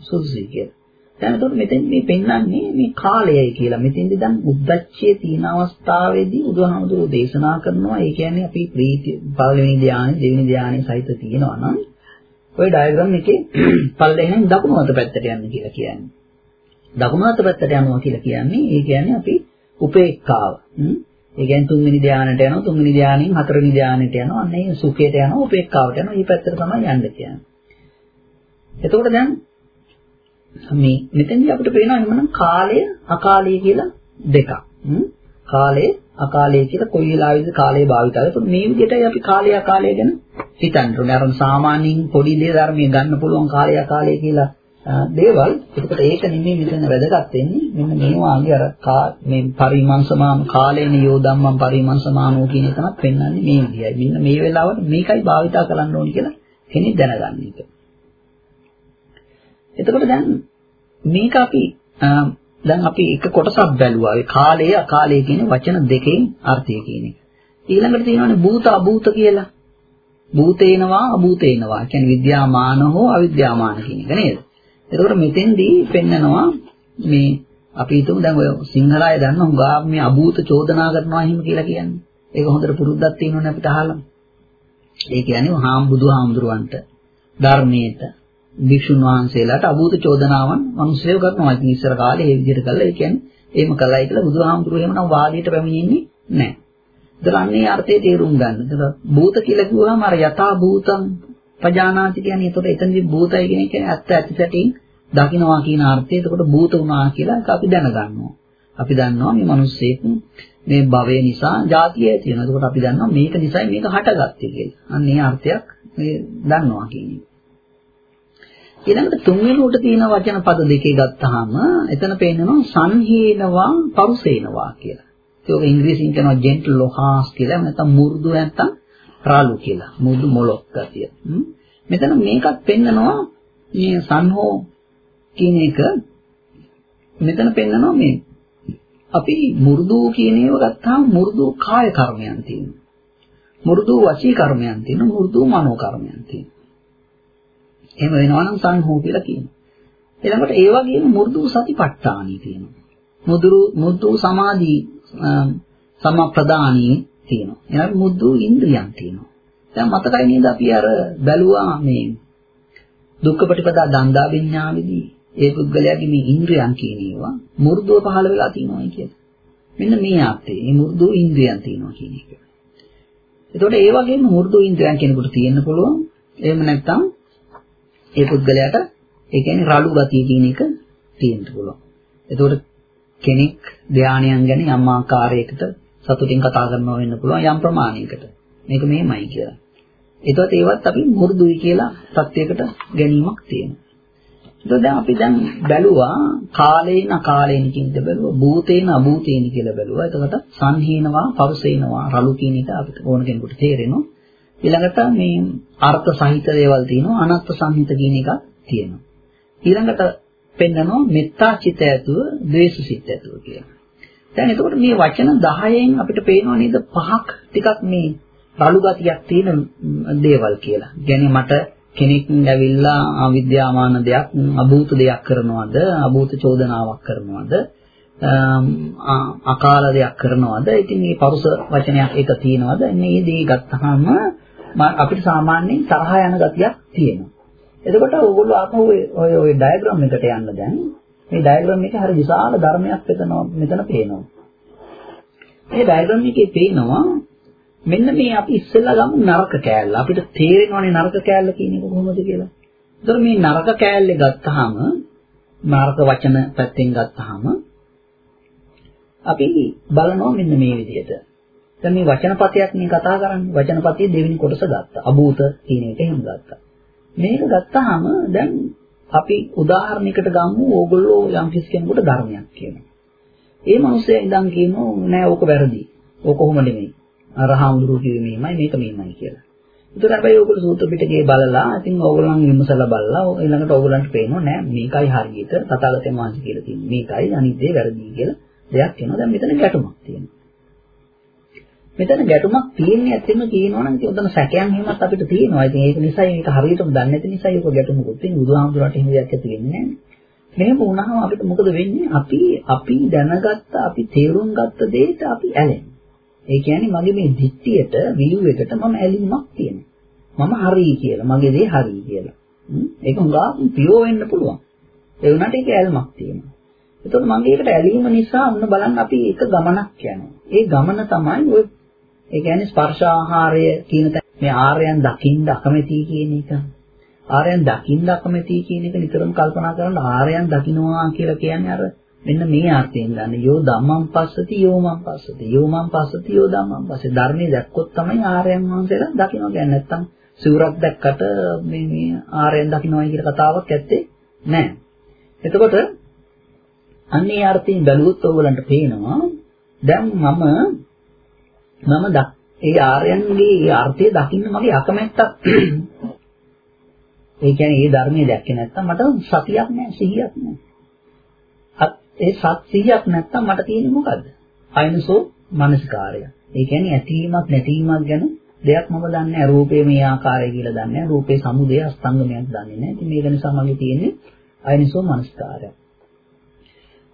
Speaker 1: සුදුසුයි කියලා. දැන් එතකොට මෙතෙන් මේ පෙන්වන්නේ මේ කාලයයි කියලා. මෙතෙන්දී දැන් උද්දච්චයේ තියෙන අවස්ථාවේදී බුදුහාමුදුරුවෝ දේශනා කරනවා. ඒ කියන්නේ අපි ප්‍රීති පළවෙනි ධානය, දෙවෙනි ධානය සහිත තියෙනවා නම් ওই ඩයග්‍රෑම් එකේ පළවෙනිෙන් දකුණු අත පැත්තට යන්න කියලා කියන්නේ. දකුණු අත පැත්තට යනවා කියලා කියන්නේ ඒ කියන්නේ අපි උපේක්ඛාව. ඒ කියන්නේ තුන්වෙනි ධානයට යනවා, තුන්වෙනි ධානයෙන් හතරවෙනි ධානයට යනවා. අන්න ඒ සුඛයට යනවා, උපේක්ඛාවට යනවා. මේ පැත්තට තමයි යන්න කියන්නේ. එතකොට දැන් මේ මෙතෙන්දී අපිට පේනවා එහෙමනම් කාලය අකාලය කියලා දෙකක්. කාලය අකාලය කියලා කොයි වෙලාවෙද කාලය භාවිත කරන්නේ. මේ විදිහටයි අපි කාලය අකාලය ගැන හිතන්න ඕනේ. අර සාමාන්‍යයෙන් පොඩි දේ ධර්මයේ ගන්න පුළුවන් කාලය අකාලය කියලා දේවල්. එතකොට ඒක නෙමෙයි මෙතන වැදගත් වෙන්නේ. මෙන්න මේ වාගේ අර මේ පරිමංසමාන කාලේන යෝ ධම්මං පරිමංසමානෝ කියන එක තමයි පෙන්වන්නේ මේ විදියයි. මෙන්න මේ වෙලාවට මේකයි භාවිතා කරන්න ඕනේ කියලා කෙනෙක් දැනගන්න එක. එතකොට දැන් මේක අපි දැන් අපි එක කොටසක් බැලුවා. ඒ කාලය අකාලය කියන වචන දෙකෙන් අර්ථය කියන එක. ඊළඟට තියෙනවානේ භූත අභූත කියලා. භූතේනවා අභූතේනවා. කියන්නේ විද්‍යාමාන හෝ අවිද්‍යාමාන කියන එක නේද? එතකොට මෙතෙන්දී පෙන්නනවා මේ අපි හිතමු දැන් ඔය සිංහල අය දන්න හුඟා මේ අභූත චෝදනා කරනවා එහෙම කියලා කියන්නේ. ඒක හොඳට පුරුද්දක් තියෙනවනේ අපිට අහලා. ඒ කියන්නේ හාම් බුදුහාමුදුරුවන්ට ධර්මයට භික්ෂුන් වහන්සේලාට අභූත චෝදනාවන් මිනිස්සුયો කරනවා. ඉතින් ඉස්සර කාලේ ඒ විදිහට කළා. ඒ කියන්නේ එහෙම කළයි කියලා බුදුහාමුදුරුවෝ එහෙමනම් වාදයට පැමිණෙන්නේ නැහැ. ඒතර අන්නේ අර්ථය තේරුම් ගන්න. ඒතර භූත කියලා කිව්වහම අර යථා භූතං පජානාති කියන්නේ ඒතකොට එතනදී භූතයි කියන එක ඇත්ත ඇති සැටින් දකින්නවා කියන අර්ථය. එතකොට භූත වුණා කියලා ඒක අපි දැනගන්නවා. අපි දන්නවා මේ මිනිස්සෙක් මේ භවය නිසා ජාතිය ඇති වෙනවා. එතකොට අපි දන්නවා මේක නිසායි මේක හටගත්තේ කියලා. අන්න ඒ අර්ථයක් මේ දන්නවා කියන්නේ. ඊළඟට තුන්වෙනි උට තියෙන වචන පද දෙකේ ගත්තාම එතන පේනවා සංහීනවා පරුසේනවා කියලා. ඒක ඉංග්‍රීසියෙන් කියනවා gentle or harsh කියලා නැත්නම් මු르දු නැත්නම් රාලු කියලා මුදු මොලොක් ගතිය. මෙතන මේකත් පෙන්නනවා මේ සංහෝ කියන එක මෙතන පෙන්නනවා මේ අපි මු르දු කියන ඒවා ගත්තාම මු르දු කාය කර්මයන් තියෙනවා. මු르දු වචී කර්මයන් තියෙනවා, මු르දු මනෝ කර්මයන් තියෙනවා. එහෙම වෙනවා නම් සංහෝ කියලා කියනවා. ඊළඟට ඒ වගේම මු르දු සතිපට්ඨානී තියෙනවා. මුදුරු මුද්දු සමාධි සමප්‍රදානී තියෙනවා. එනනම් මුද්දු ඉන්ද්‍රියන් තියෙනවා. දැන් මතකයි නේද අපි අර බැලුවා මේ දුක්ඛ ප්‍රතිපදා දන්දා විඤ්ඤාවේදී ඒ පුද්ගලයාගේ මේ ඉන්ද්‍රියන් කියන ඒවා මු르දුව පහළ වෙලා තියෙනවායි කියලා. මෙන්න මේ ආත්තේ මේ මු르දු ඉන්ද්‍රියන් තියෙනවා කියන එක. එතකොට ඒ වගේම මු르දු ඉන්ද්‍රියන් කෙනෙකුට තියෙන්න පුළුවන්. එහෙම නැත්නම් ඒ පුද්ගලයාට ඒ කියන්නේ රළු ගතිය කියන එක තියෙන්න පුළුවන්. එතකොට කෙනෙක් ධානයන් ගැන යම් ආකාරයකට සතුටින් කතා කරනවා වෙන්න පුළුවන් යම් ප්‍රමාණයකට. මේක මෙහෙමයි කියලා. ඒකත් ඒවත් අපි මු르දුයි කියලා තත්යකට ගැනීමක් තියෙනවා. ඒක දැන් අපි දැන් බැලුවා කාලේන අකාලේන කියන එක බැලුවා භූතේන අභූතේන කියලා බැලුවා. එතකොට සංහීනවා, පවසේනවා, රළු කියන එක අපිට ඕන කෙනෙකුට තේරෙනවා. ඊළඟට මේ අර්ථ සහිත දේවල් තියෙනවා අනර්ථ සංහිත කියන එකක් තියෙනවා. ඊළඟට පෙන්නනවා මෙත්තා චිත ඇතුව, ද්වේෂ සිත ඇතුව කියලා. දැන් එතකොට මේ වචන 10න් අපිට පේනවා නේද පහක් ටිකක් මේ රළු ගතියක් තියෙන දේවල් කියලා. කියන්නේ මට කෙනෙක් ඇවිල්ලා අවිද්‍යාමාන දෙයක්, අභූත දෙයක් කරනවද, අභූත චෝදනාවක් කරනවද, අකාල දෙයක් කරනවද? ඉතින් මේ පරුස වචනයක් එක තියෙනවද? මේ දේ ගත්තාම අපිට සාමාන්‍යයෙන් තරහ යන ගතියක් තියෙනවා. එතකොට ඕගොල්ලෝ ආපහු ඔය ඔය ඩයග්‍රෑම් එකට යන්න දැන්. මේ ඩයග්‍රෑම් එක හරි විශාල ධර්මයක් මෙතන මෙතන පේනවා. මේ ඩයග්‍රෑම් එකේ පේනවා මෙන්න මේ අපි ඉස්සෙල්ලා ගමු නරක කෑල්ල. අපිට තේරෙනවනේ නරක කෑල්ල කියන එක කොහොමද කියලා. ඒතර මේ නරක කෑල්ලේ ගත්තාම නරක වචන පැත්තෙන් ගත්තාම අපි බලනවා මෙන්න මේ විදිහට. දැන් මේ වචනපතයක් මේ කතා කරන්නේ. වචනපතයේ දෙවෙනි කොටස ගත්තා. අභූත කියන එක එහෙම ගත්තා. මේක ගත්තාම දැන් අපි උදාහරණයකට ගමු ඕගොල්ලෝ යම් කිසි කෙනෙකුට ධර්මයක් කියනවා. ඒ මිනිස්සයා ඉඳන් කියනවා නෑ ඕක වැරදි. ඕක කොහොම නෙමෙයි. අරහාමුදුරු කිව්වේ මේමයි මේක මේමයි කියලා. ඒතර හැබැයි ඕගොල්ලෝ සූත්‍ර පිටකේ බලලා ඉතින් ඕගොල්ලන් විමසලා බලලා ඊළඟට ඕගොල්ලන්ට පේනවා නෑ මේකයි හරියට තථාගතයන් වහන්සේ කියලා තියෙන්නේ. මේකයි අනිත් දේ වැරදි කියලා දෙයක් වෙනවා. දැන් මෙතන ගැටුමක් තියෙනවා. මෙතන ගැටුමක් තියෙන්නේ ඇත්තම කියනවා නම් ඉතින් උතන සැකයන් හිමත් අපිට තියෙනවා. ඉතින් ඒක නිසා මේක හරියටම දන්නේ නැති නිසා ඒක ගැටුමකුත් තියෙන බුදුහාමුදුරට එහෙම දෙයක් ඇති වෙන්නේ නැහැ. මෙහෙම වුණාම අපිට මොකද වෙන්නේ? අපි අපි දැනගත්ත අපි තේරුම් ගත්ත දෙයට අපි ඇලෙනවා. ඒ කියන්නේ මගේ මේ දිට්ඨියට විලු එකට මම ඇලීමක් තියෙනවා. මම හරි කියලා, මගේ දේ හරි කියලා. ඒක හුඟා පියෝ වෙන්න පුළුවන්. ඒ වුණාට ඒක ඇල්මක් තියෙනවා. එතකොට මම ඒකට ඇලීම නිසා ඔන්න බලන්න අපි එක ගමනක් යනවා. ඒ ගමන තමයි ඔය ඒ කියන්නේ ස්පර්ශ ආහාරය කියන මේ ආර්යයන් දකින්න අකමැති කියන එක. ආර්යයන් දකින්න අකමැති කියන එක නිතරම කල්පනා කරන ආර්යයන් දකින්නවා කියලා කියන්නේ අර මෙන්න මේ අර්ථයෙන් ගන්න. යෝ ධම්මං පස්සති යෝ මං පස්සති. යෝ මං පස්සති යෝ ධම්මං පස්සති. ධර්මයේ දැක්කොත් තමයි ආර්යයන් වහන්සේලා දකින්නවා කියන්නේ. නැත්තම් සිවුරක් දැක්කට මේ මේ ආර්යයන් දකින්නයි කියලා කතාවක් ඇත්තේ නැහැ. එතකොට අන්නේ අර්ථයෙන් බැලුවොත් ඕගලන්ට පේනවා දැන් මම මම ඒ ආර්යයන්ගේ ඒ අර්ථය දකින්න මගේ අකමැත්තක් ඒ කියන්නේ ඒ ධර්මයේ දැක්කේ නැත්තම් මට සතියක් නැහැ සිහියක් නැහැ. ඒ සත් සිහියක් නැත්තම් මට තියෙන්නේ මොකද්ද? අයනසෝ මානසිකාරය. ඒ කියන්නේ ඇතිවීමක් නැතිවීමක් ගැන දෙයක් මම දන්නේ නැහැ. රූපේ මේ ආකාරය කියලා දන්නේ නැහැ. රූපේ සමුදය අස්තංගමයක් දන්නේ නැහැ. ඉතින් මේක නිසා මගේ තියෙන්නේ අයනසෝ මානසිකාරය.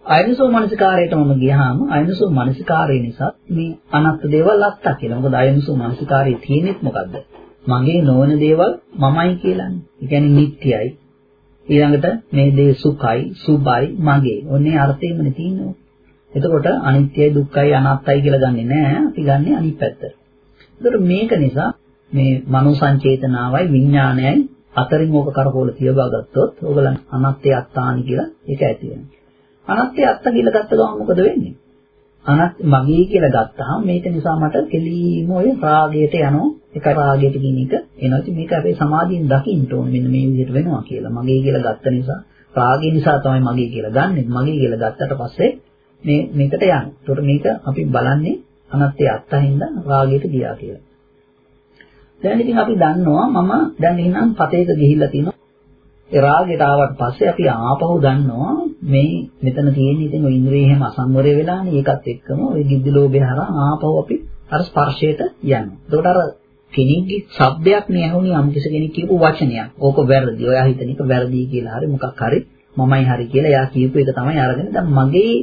Speaker 1: අයනසෝ මනසිකාරයට මම ගියාම අයනසෝ මනසිකාරය නිසා මේ අනත්ත් දේවල් අත්තා කියලා. මොකද අයනසෝ මනසිකාරයේ තියෙනෙත් මොකද්ද? මගේ නොවන දේවල් මමයි කියලානේ. ඒ කියන්නේ නිට්ටයයි. ඊළඟට මේ දේ සුඛයි, සුභයි, මගේ. ඔන්නේ අර්ථයෙන්මනේ තියෙන්නේ. එතකොට අනිත්‍යයි, දුක්ඛයි, අනාත්තයි කියලා ගන්නෙ නෑ. අපි ගන්නෙ අනිත් පැත්ත. එතකොට මේක නිසා මේ මනෝ සංචේතනාවයි විඥානයයි අතරින් ඕක කරකෝල තියවා ගත්තොත් ඕගලන් අනත්ත්‍ය අත්තානි කියලා ඒක ඇති වෙනවා. අනත්ය අත්ත කියලා ගත්ත ගමන් මොකද වෙන්නේ? අනත් මගේ කියලා ගත්තාම මේක නිසා මට කෙලීම ඔය රාගයට යනවා. එක රාගයට කියන එක එනවා. ඉතින් මේක අපේ සමාධියෙන් දකින්න ඕනේ මෙන්න මේ විදිහට වෙනවා කියලා. මගේ කියලා ගත්ත නිසා රාගය නිසා තමයි මගේ කියලා ගන්නෙ. මගේ කියලා ගත්තට පස්සේ මේ මේකට යනවා. ඒකට මේක අපි බලන්නේ අනත්ය අත්තින්ද රාගයට ගියා කියලා. දැන් ඉතින් අපි දන්නවා මම දැන් එහෙනම් පතේක ගිහිල්ලා තිනවා. ඒ රාගයට ආවට පස්සේ අපි ආපහු දන්නවා මේ මෙතන තියෙන ඉතින් ඔය ඉන්ද්‍රිය හැම අසංවරය වෙලානේ ඒකත් එක්කම ඔය ගිද්ද ලෝභය හරහා ආපහු අපි අර ස්පර්ශයට යනවා. එතකොට අර කෙනෙක්ගේ શબ્දයක් නේ ඇහුනේ යම් කෙනෙක් කියපු වචනයක්. ඕක වැරදි. ඔයා හිතන එක වැරදි කියලා හරි මොකක් හරි මමයි හරි කියලා එයා කියපු එක තමයි අරගෙන දැන් මගේ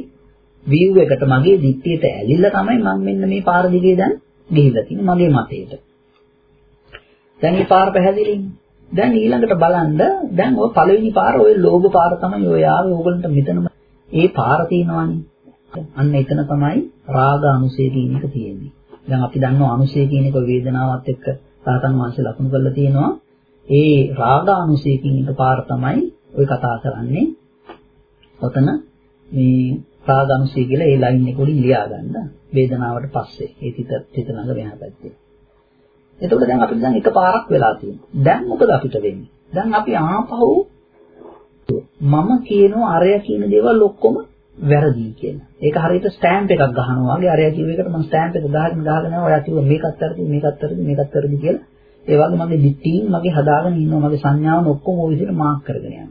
Speaker 1: view එකට මගේ දික්තියට ඇලිලා තමයි මම මෙන්න මේ පාර දිගේ දැන් ගිහිල්ලා තියෙන්නේ මගේ මතයට. දැන් මේ පාර පැහැදිලිනේ. දැන් ඊළඟට බලන්න දැන් ඔය පළවෙනි පාර ඔය ලෝභ පාර තමයි ඔය ආවේ ඕගලන්ට මෙතනම ඒ පාර තියෙනවානේ. අන්න එතන තමයි රාග අනුසය කියන එක තියෙන්නේ. දැන් අපි දන්නවා අනුසය කියන එක වේදනාවත් එක්ක සාතන් වංශය ලකුණු කරලා තියෙනවා. ඒ රාග අනුසය කියන එක පාර තමයි ඔය කතා කරන්නේ. ඔතන මේ රාග අනුසය කියලා ඒ ලයින් එක උඩින් ලියා ගන්න. වේදනාවට පස්සේ ඒ තිත තිත ළඟ වෙන පැත්තේ. එතකොට දැන් අපිට දැන් එකපාරක් වෙලා තියෙනවා. දැන් මොකද අපිට වෙන්නේ? දැන් අපි ආපහු මම කියනවා අරය කියන දේවල් ඔක්කොම වැරදි කියලා. ඒක හරියට ස්ටෑම්ප් එකක් ගහනවා වගේ අරය කියව එකට මම ස්ටෑම්ප් එක ගහගෙන ගහගෙන යනවා. ඔයා කිව්වා මේකත් වැරදි, මේකත් වැරදි, මේකත් වැරදි කියලා. ඒ වගේ මගේ දිට්ඨීන් මගේ හදාගෙන ඉන්නවා. මගේ සංඥාවන් ඔක්කොම ওই විදිහට මාක් කරගෙන යනවා.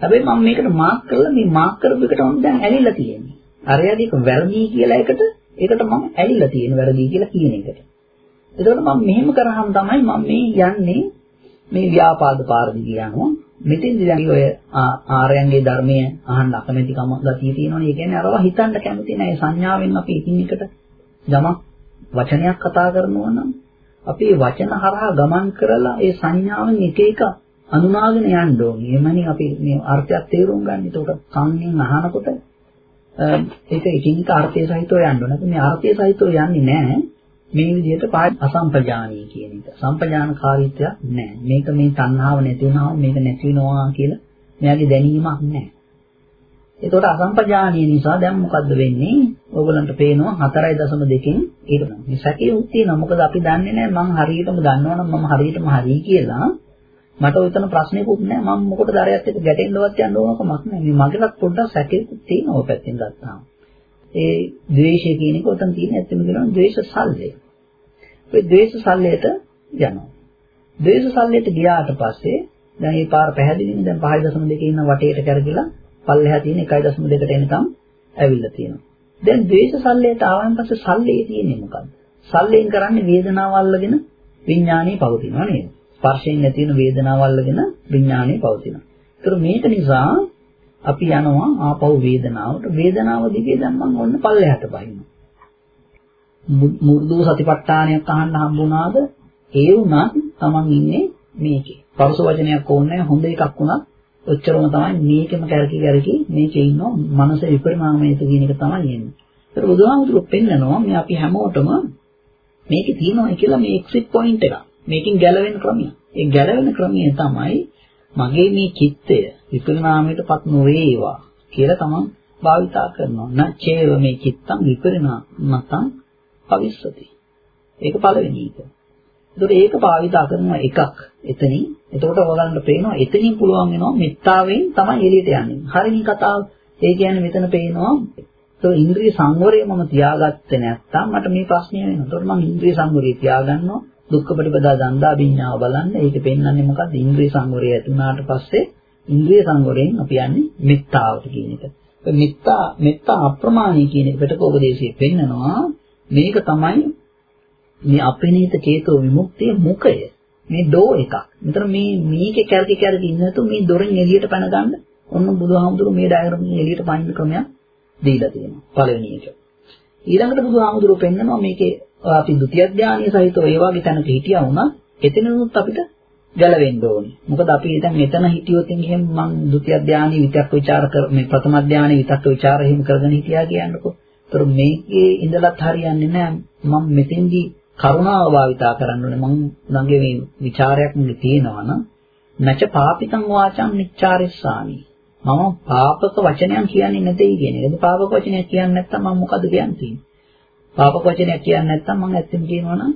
Speaker 1: හැබැයි මම මේකට මාක් කරලා මේ මාක් කරපු එකට මම දැන් ඇලිලා තියෙන්නේ. අරයදීක වැරදි කියලා එකට ඒකට මම ඇලිලා තියෙන වැරදි කියලා කියන එකට. එතකොට මම මෙහෙම කරාම තමයි මම මේ යන්නේ මේ ව්‍යාපාද පාර දිගේ යනවා. මෙතෙන්දි දැන් ඔය ආර්යයන්ගේ ධර්මය අහන්න අකමැතිකම ගතිය තියෙනවනේ. ඒ කියන්නේ අරවා හිතන්න කැමති නැහැ. සංඥාවෙන් අපි එකින් එකට යමක් වචනයක් කතා කරනවා නම් අපි වචන හරහා ගමන් කරලා ඒ සංඥාවෙන් එක එක අනුනාගෙන යන්න ඕනේ. එමණි අපි මේ අර්ථයක් තේරුම් ගන්න. ඒකට කන්ෙන් අහනකොට ඒක එකින් එක අර්ථය සහිතව යන්න ඕනේ. මේ අර්ථය සහිතව යන්නේ නැහැ. මේ විදිහට පාඩ අසම්පජානී කියන එක. සම්පජානකාරීත්වයක් නැහැ. මේක මේ තණ්හාව නැති වුණාම මේක නැති වෙනවා කියලා මෙයාගේ දැනීමක් නැහැ. ඒකට අසම්පජානීය නිසා දැන් මොකද්ද වෙන්නේ? ඕගලන්ට පේනවා 4.2කින් ඊට මේ සැකේ තියෙනවා. මොකද අපි දන්නේ නැහැ මම හරියටම දන්නවනම් මම හරියටම හරි කියලා. මට උතන ප්‍රශ්නයක්වත් නැහැ. මම මොකටද අරයත් එක්ක ගැටෙන්නවත් යන්න ඕනකමක් නැහැ. මේ මගේවත් පොඩ්ඩක් සැකේකුත් තියෙනවා ඔය පැත්තෙන් ගත්තාම. ඒ ද්වේෂය කියන එක උතන තියෙන ඇත්තම කියනවා ද්වේෂ සල්ලය. ඔය ද්වේෂ සල්ලයට යනවා. ද්වේෂ සල්ලයට ගියාට පස්සේ දැන් මේ පාර පැහැදිලිනේ දැන් 5.2 ඉන්න වටේට කරගලා පල්ලෙහා තියෙන 1.2ට එනකම් ඇවිල්ලා තියෙනවා. දැන් ද්වේෂ සල්ලයට ආවන් පස්සේ සල්ලේ තියෙන්නේ මොකද්ද? සල්ලෙන් කරන්නේ වේදනාව අල්ලගෙන විඥානයේ පවතිනවා නේද? ස්පර්ශයෙන් නැති වෙන වේදනාව අල්ලගෙන විඥානයේ පවතිනවා. ඒතර මේක නිසා අපි යනවා ආපහු වේදනාවට. වේදනාව දිගේ දැන් මම ඔන්න පල්ලෙහාට බහිනවා. මු르දු සතිපට්ඨානයක් අහන්න හම්බුණාද? ඒ වුණත් Taman ඉන්නේ මේකේ. පරස වචනයක් ඕනේ හොඳ එකක් වුණත් ඔච්චරම තමයි මේකෙම කැරකි කැරකි මේකේ ඉන්නවා මනස විපරිණාමයට කියන එක තමයි එන්නේ. ඒක බුදුහාමුදුරුවෝ පෙන්නනවා මේ අපි හැමෝටම මේකේ තියෙනවා කියලා මේ එක්සිට් පොයින්ට් එක. මේකෙන් ගැලවෙන ක්‍රමය. ඒ ගැලවෙන ක්‍රමය තමයි මගේ මේ චිත්තය විපරිණාමයටපත් නොවේවා කියලා තමන් භාවිතා කරනවා. නච්චේව මේ චිත්තං විපරිණාමතං පවිස්සති. ඒක පළවෙනි එක. ඒතකොට ඒක භාවිතා කරන එකක් එතනින්. එතකොට ඔයගලන්ට පේනවා එතනින් පුළුවන් වෙනවා මෙත්තාවෙන් තමයි එළියට යන්නේ. හරිනේ කතාව. ඒ කියන්නේ මෙතන පේනවා તો ඉන්ද්‍රිය සංවරය මම තියාගත්තේ නැත්තම් මට මේ ප්‍රශ්නේ වෙනවා. ඒතකොට මම ඉන්ද්‍රිය සංවරය තියාගන්නවා. දුක්ඛ ප්‍රතිපදා දන්දා විඤ්ඤාව බලන්න. ඒක පෙන්වන්නේ මොකද්ද? ඉන්ද්‍රිය සංවරය ඇති වුණාට පස්සේ ඉන්ද්‍රිය සංවරයෙන් අපි යන්නේ මෙත්තාවට කියන එක. මෙත්තා මෙත්තා අප්‍රමාණී කියන එක පිටක උපදේශයේ පෙන්නනවා. මේක තමයි මේ අපේනිත චේතෝ විමුක්තිය මුඛය. මේ ඩෝ එකක්. මෙතන මේ මේකේ කැරකි කැරකි ඉන්න නැතු මේ දොරෙන් එළියට පැන ගන්න ඔන්න බුදුහාමුදුරුවෝ මේ ඩයග්‍රෑම් එකෙන් එළියට පනින්න ක්‍රමයක් දීලා තියෙනවා. පළවෙනි එක. ඊළඟට බුදුහාමුදුරුවෝ පෙන්නනවා මේකේ අපි ဒုတိ ය ධානය සහිතව ඒ වගේ තැනක හිටියා වුණා එතනනුත් අපිට ගැලවෙන්න ඕනේ. මොකද අපි දැන් මෙතන හිටියොත් එහෙනම් මං ဒုတိ ය ධානය විතක් ਵਿਚාර කර මේ ප්‍රථම ධානය විතක් ਵਿਚාර හිම කරගෙන හිටියා කියන්නකෝ. ඒතර මේකේ ඉඳලත් හරියන්නේ නැහැ. මම මෙතෙන්දී කරුණාව භාවිතා කරන්න ඕනේ. මං ළඟේ මේ ਵਿਚාරයක් මුලේ තියෙනවා නම් නැච පාපිකං වාචං නිච්චාරිස්සාමි. මම පාපක වචනයක් කියන්නේ නැtei කියන එක. පාපක වචනයක් කියන්නේ නැත්තම් මම මොකද කියන්නේ? පාපක වචනයක් කියන්නේ නැත්නම් මම ඇත්තම කියනවා නම්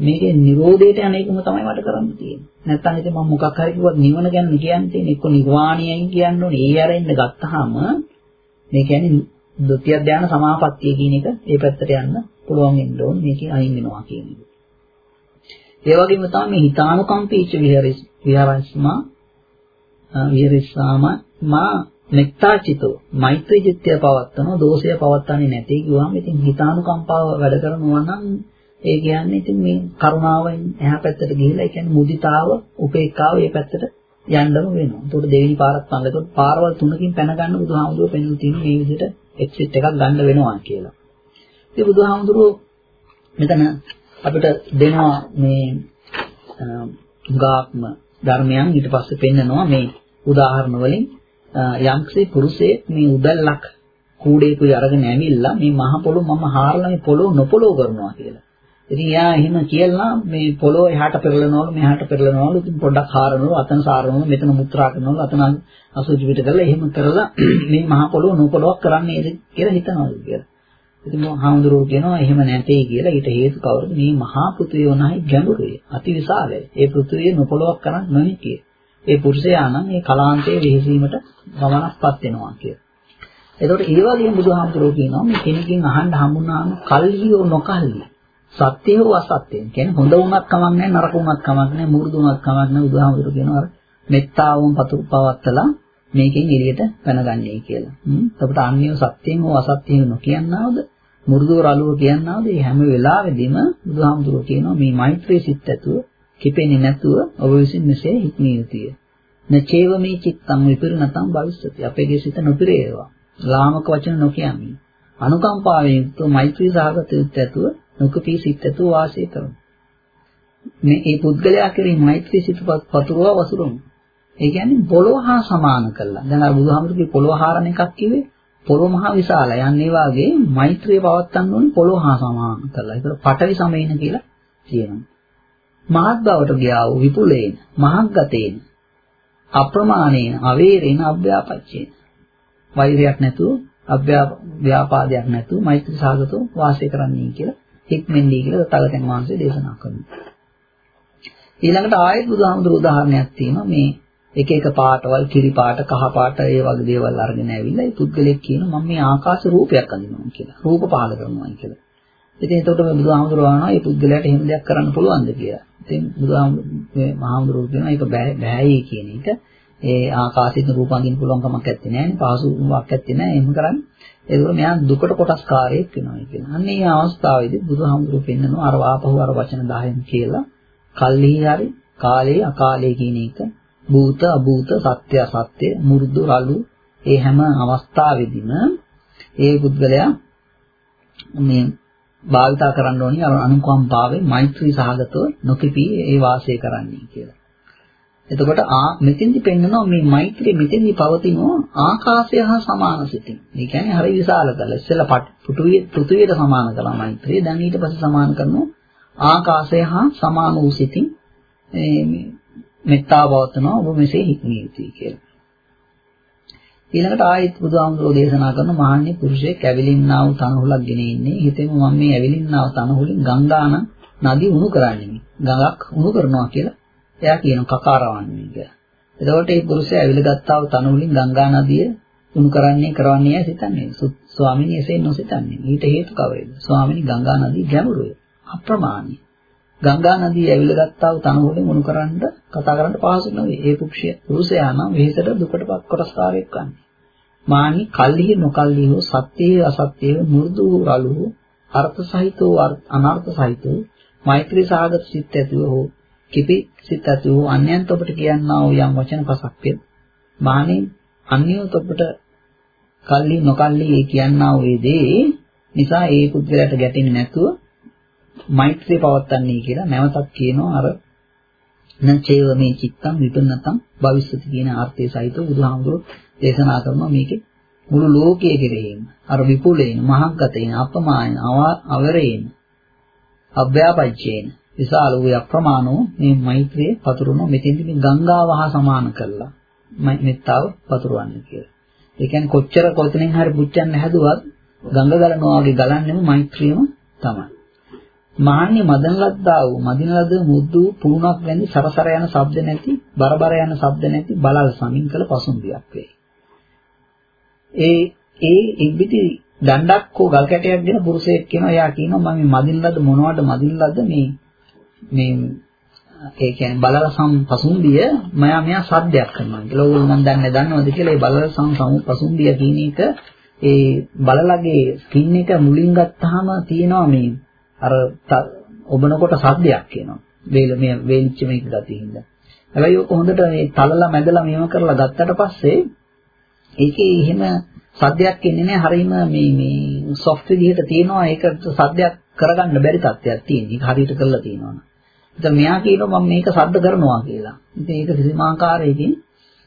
Speaker 1: මේකේ Nirodheට යන එකම තමයි මට කරන්න තියෙන්නේ. නැත්නම් ඉතින් මම මොකක් හරි කිව්වත් නිවන ගැන කියන්නේ තියෙන්නේ එක්ක නිර්වාණයයි කියන්න ඕනේ. ඒ ආරෙන්න ගත්තාම මේ කියන්නේ ဒုတိ ය ධානය සමාපත්තිය කියන එක ඒ පැත්තට යන්න පුළුවන් වෙන්න ඕනේ මේකේ අයින් වෙනවා කියන එක. ඒ වගේම තමයි මේ හිතානුකම්පීච විහරිස් විහරස්මා විහරිස්සාම මා මෙත්තාචිතෝ මෛත්‍රී චිත්තය පවත්වනවා දෝෂය පවත්වන්නේ නැtei කිව්වම ඉතින් හිතානුකම්පාව වැඩ කරනවා නම් ඒ කියන්නේ ඉතින් මේ කරුණාවෙන් එහා පැත්තට ගිහිලා ඒ කියන්නේ මුදිතාව උපේක්ඛාව ඒ පැත්තට යන්නම වෙනවා. ඒකට දෙවෙනි පාරක් පංග. ඒකට පාරවල් තුනකින් පැන ගන්න බුදුහාමුදුරුවෝ පෙන්වන තියෙන මේ විදිහට එක්සිට් එකක් ගන්න වෙනවා කියලා. ඉතින් බුදුහාමුදුරුවෝ මෙතන අපිට දෙනවා මේ ගාත්ම ධර්මයන් ඊට පස්සේ පෙන්නනවා මේ උදාහරණ වලින් යම්කිසි පුරුෂයෙක් මේ උදැල්ලක් කූඩේකුයි අරගෙන ඇවිල්ලා මේ මහ පොළොව මම හාරලා මේ පොළොව නොපොළොව කරනවා කියලා. ඉතින් එයා එහෙම කියලා මේ පොළොව එහාට පෙරලනවලු මෙහාට පෙරලනවලු ඉතින් පොඩ්ඩක් හාරනවලු අතන සාරනවලු මෙතන මුත්‍රා කරනවලු අතන අසුචි පිට කරලා එහෙම කරලා මේ මහ පොළොව නොපොළොවක් කරන්නේ කියලා හිතනවලු කියලා. ඉතින් හාමුදුරුවෝ කියනවා එහෙම නැtei කියලා ඊට හේතු කවුරුද මේ මහා පෘථිවිය උනායි ගැඹුරුයි අතිවිශාලයි. ඒ පෘථිවිය නොපොළොවක් කරන්න නොනි කිය. ඒ පුරුෂයා නම් මේ කලාන්තයේ වෙහෙසීමට ගමනක්පත් වෙනවා කියලා. එතකොට ඒ වගේම බුදුහාමුදුරුවෝ කියනවා මේ කෙනකින් අහන්න හම්බුනාම කල්හි නොකල්හි සත්‍ය හෝ අසත්‍ය කියන්නේ හොඳ වුණත් කමක් නැහැ නරක වුණත් කමක් නැහැ මුරුදු වුණත් කමක් නැහැ බුදුහාමුදුරුවෝ කියනවා අර මෙත්තාවම පතුරු පවත්තලා මේකෙන් එළියට පැනගන්නේ කියලා. හ්ම්. එතකොට අන්‍යව සත්‍යයෙන් හෝ අසත්‍යයෙන් නොකියනවද? මුරුදු රළුව කියනවද? මේ හැම වෙලාවෙදීම බුදුහාමුදුරුවෝ කියනවා මේ මෛත්‍රී සිත් ඇතුව කිපෙන්නේ නැතුව ඔබ විසින් මෙසේ හික්මිය යුතුය. නචේව මේ චිත්තං විපරිණතං භවිස්සති. අපේගේ සිත නොපිරේවා. ලාමක වචන නොකියන්නේ. අනුකම්පාවෙන් යුක්ත මෛත්‍රී සහගත යුත් ඇතුව නොකපී සිත් ඇතුව වාසය කරමු. මේ ඒ පුද්ගලයා කෙරෙහි මෛත්‍රී සිත පතුරවා වසුරුනවා. ඒ කියන්නේ පොළොව හා සමාන කළා. දැන් අර බුදුහාමුදුරුවෝ පොළොව හාරන එකක් කිව්වේ පොළොව මහා විශාලයි. යන්න ඒ වාගේ මෛත්‍රිය පවත්වන්න ඕනේ පොළොව හා සමාන කරලා. ඒකට පටවි සමේන කියලා කියනවා. මහත් බවට ගියා වූ විපුලේන, මහග්ගතේන, අප්‍රමාණේන, අවේරේන, අභ්‍යාපච්චේන. වෛරයක් නැතුව, අභ්‍යාපාදයක් නැතුව මෛත්‍රී සාගතව වාසය කරන්නයි කියලා හික්මෙන්දී කියලා තථාගතයන් වහන්සේ දේශනා කරනවා. ඊළඟට ආයෙත් බුදුහාමුදුරුවෝ උදාහරණයක් තියෙනවා මේ එක එක පාටවල් කිරි පාට කහ පාට ඒ වගේ දේවල් අරගෙන ඇවිල්ලා ඒ පුද්ගලෙක් කියනවා මම මේ ආකාශ රූපයක් අඳිනවා කියලා. රූප පහල කරනවා කියලා. ඉතින් එතකොට මේ බුදුහාමුදුරුවෝ අහනවා මේ පුද්ගලයාට එහෙම දෙයක් කරන්න පුළුවන්ද කියලා. ඉතින් බුදුහාමුදුරුවෝ මේ මහාමුදුරුවෝ කියනවා ඒක බෑයි කියන එක. ඒ ආකාශයෙන් රූප අඳින්න පුළුවන් කමක් නැත්තේ නෑනේ. පහසුවක් නැත්තේ නෑ. එහෙම කරන්නේ. ඒක මෙයා දුකට කොටස්කාරයෙක් වෙනවා කියන. අන්න ඒ අවස්ථාවේදී බුදුහාමුදුරුවෝ පෙන්නනවා අර ආපහු අර වචන 10න් කියලා කල්හි හරි කාලේ අකාලේ කියන එක භූත අභූත සත්‍ය අසත්‍ය මු르දු රළු ඒ හැම අවස්ථාවෙදිම ඒ පුද්ගලයා මේ භාවිතා කරන්න ඕනි අර අනුකම්පාවෙන් මෛත්‍රී සහගතව නොකිපී ඒ වාසය කරන්නේ කියලා. එතකොට ආ මෙතෙන්දි පෙන්නනවා මේ මෛත්‍රිය මෙතෙන්දි පවතිනවා ආකාශය හා සමාන සිතින්. ඒ කියන්නේ හරි විශාල කළ ඉස්සෙල්ලා පෘථුවිය පෘථුවියට සමාන කළා මෛත්‍රිය. දැන් ඊට පස්සේ සමාන කරනවා ආකාශය හා සමාන වූ සිතින් මෙත්තා පවත්නවා ඔබ මෙසේ හික්මිය යුතුයි කියලා. ඊළඟට ආයෙත් බුදුහාමුදුරෝ දේශනා කරන මහන්නේ පුරුෂයෙක් ඇවිලින්නා වූ තනහුලක් ගෙන ඉන්නේ. හිතෙම මම මේ ඇවිලින්නා වූ තනහුලින් ගංගාන නදී උණු කරන්නේ. ගඟක් උණු කරනවා කියලා එයා කියන කකාරවන්නේ කියලා. එතකොට මේ පුරුෂයා ඇවිලගත්තා වූ තනහුලින් ගංගා නදිය උණු කරන්නේ කරවන්නේ ඇයි සිතන්නේ. ස්වාමීනි එසේ නොසිතන්නේ. ඊට හේතු කවරේද? ස්වාමීනි ගංගා නදිය ගැඹුරුයි. අප්‍රමාණයි. ගංගා නදිය ඇවිල්ලා ගත්තා වූ තනහොලෙන් උණු කරන්න කතා කරන්න පහසු නෙවෙයි. ඒ පුක්ෂය පුරුෂයා නම් වෙහෙසට දුකටපත් කොටස්කාරයෙක් වන්නේ. මානි කල්හි නොකල්හි හෝ සත්‍යයේ අසත්‍යයේ මු르දු රළු අර්ථ සහිතව අනර්ථ සහිතව මෛත්‍රී සාගත සිත් ඇතිව හෝ කිපි සිත් ඇතිව හෝ අන්‍යයන්ට ඔබට කියන්නා වූ යම් වචන පසක් වෙත් මානි අන්‍යයන්ට ඔබට කල්හි නොකල්හි ඒ කියන්නා වූ දේ නිසා ඒ පුද්ගලයාට ගැටෙන්නේ නැතුව මෛත්‍රිය පවත්න්නේ කියලා නැවතත් කියනවා අර නචේව මේ චිත්තං විපන්නතං භවිස්සති කියන අර්ථය සහිතව බුදුහාමුදුරුවෝ දේශනා කරනවා මේකේ මුළු ලෝකයේ කෙරෙහිම අර විපුලේන මහග්ගතේන අපමාන අවරේන අභ්‍යාපච්චේන විශාල වූ අප්‍රමාණෝ මේ මෛත්‍රිය පතුරවන මෙතෙන්දි මේ ගංගාව හා සමාන කරලා මෙත්තාව පතුරවන්නේ කියලා. ඒ කියන්නේ කොච්චර කොතනින් හරි පුච්චන්න හැදුවත් ගංග ගලනවා වගේ ගලන්නේම මෛත්‍රියම තමයි. මාන්නේ මදන ලද්දා වූ මදින ලද මුද්දු පුණක් වැනි සරසර යන ශබ්ද නැති බරබර යන ශබ්ද නැති බලල් සමින් කළ පසුම්බියක් වේ. ඒ ඒ ඉබ්බිති දණ්ඩක් හෝ ගල් කැටයක් දෙන පුරුෂයෙක් කියනවා එයා කියනවා මම මේ මදින ලද මොනවද මදින ලද මේ මේ ඒ කියන්නේ බලල සම් පසුම්බිය මම මෙයා සද්දයක් කරනවා කියලා. ඕගොල්ලෝ මම දන්නේ දන්නවද කියලා ඒ බලල සම් පසුම්බිය කියන එක ඒ බලලගේ ස්කින් එක මුලින් ගත්තාම තියෙනවා මේ අර ඔබනකොට සද්දයක් එනවා. වේල මේ වේලිච්ච මේක ගතියින්ද. හැබැයි ඔක හොඳට මේ තලලා මැදලා මේව කරලා ගත්තට පස්සේ ඒකේ එහෙම සද්දයක් එන්නේ නැහැ. හරීම මේ මේ සොෆ්ට් විදිහට තියෙනවා. ඒකට සද්දයක් කරගන්න බැරි තත්ත්වයක් තියෙන. ඒක හරියට කරලා තියෙනවා. ඉතින් මෙයා කියනවා මම මේක සද්ද කරනවා කියලා. ඉතින් ඒක කිසිම ආකාරයකින්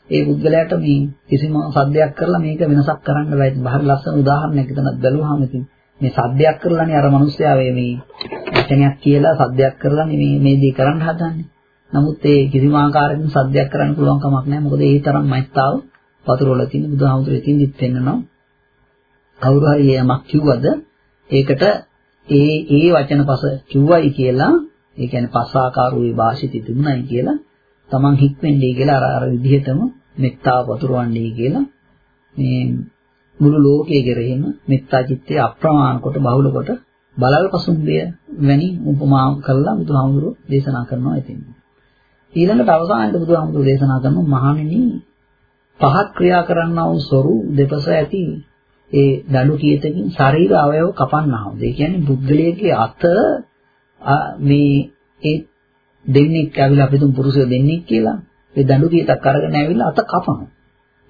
Speaker 1: ඒ පුද්ගලයාට මේ කිසිම සද්දයක් කරලා මේක වෙනසක් කරන්න බෑ. ඉතින් බහරි ලස්සන උදාහරණයක් එතනත් බැලුවාම ඉතින් මේ සද්දයක් කරලානේ අර මිනිස්සයා මේ වචනයක් කියලා සද්දයක් කරලානේ මේ මේ දේ කරන්න හදන්නේ. නමුත් ඒ කිසිම ආකාරයකින් සද්දයක් කරන්න පුළුවන් කමක් නැහැ. මොකද ඒ තරම් මෛත්‍තාව පතුරවල තියෙන බුදුහාමුදුරේ ඉතින්දිත් පෙන්නනවා. කවුරු හරි යමක් කිව්වද ඒකට ඒ ඒ වචන පස කිව්වයි කියලා ඒ කියන්නේ පස් ආකාරයේ භාෂිත තිබුණයි කියලා තමන් හික්මෙන්නේ කියලා අර අර විදිහටම මෙත්තාව පතුරවන්නේ කියලා මේ මුළු ලෝකයේ කෙරෙහිම මෙත්තා චිත්තය අප්‍රමාණ කොට බහුල කොට බලල් පසුම්බිය වැනි උපමා කරලා බුදුහාමුදුරුවෝ දේශනා කරනවා ඉතින්. ඊළඟට අවසානයේ බුදුහාමුදුරුවෝ දේශනා කරනවා මහණෙනි පහත් ක්‍රියා කරන්නා වූ සොරු දෙපස ඇති ඒ දඬු කීතකින් ශරීර අවයව කපන්නා වූ. ඒ කියන්නේ බුද්ධලයේ අත මේ ඒ දෙන්නෙක් ඇවිල්ලා අපි තුන් පුරුෂය දෙන්නෙක් කියලා ඒ දඬු කීතක් අරගෙන ඇවිල්ලා අත කපනවා.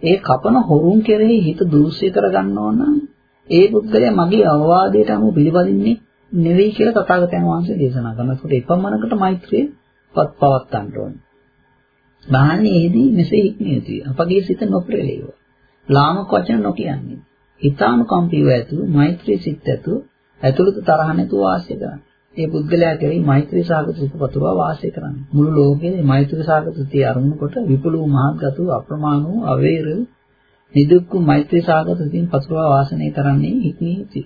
Speaker 1: ඒ කපන හොරුන් කෙරෙහි හිත දූෂ්‍ය කරගන්නවා නම් ඒ පුද්ගලයා මගේ අවවාදයට අනුව පිළිපදින්නේ නෙවෙයි කියලා තථාගතයන් වහන්සේ දේශනා කරනවා. ඒකට එපමණකට මෛත්‍රිය පවත්තන්න ඕනේ. මහණේදී මෙසේ හික්මිය යුතුය. අපගේ සිත නොපෙරළේව. ලාමක වචන නොකියන්නේ. හිතානුකම්පීව ඇතු මෛත්‍රී සිත් ඇතු ඇතුළත තරහ නැතුව වාසය කරන්න. ඒ පුද්ගලයා කෙරෙහි මෛත්‍රී සාගත සිත පතුරවා වාසය කරන්න. මුළු ලෝකයේ මෛත්‍රී සාගත සිතේ අරමුණු කොට විපුල වූ මහත්ගත වූ අප්‍රමාණ වූ අවේර නිදුක් වූ මෛත්‍රී සාගත සිතින් පතුරවා වාසනය කරන්නේ හික්මිය යුතුය.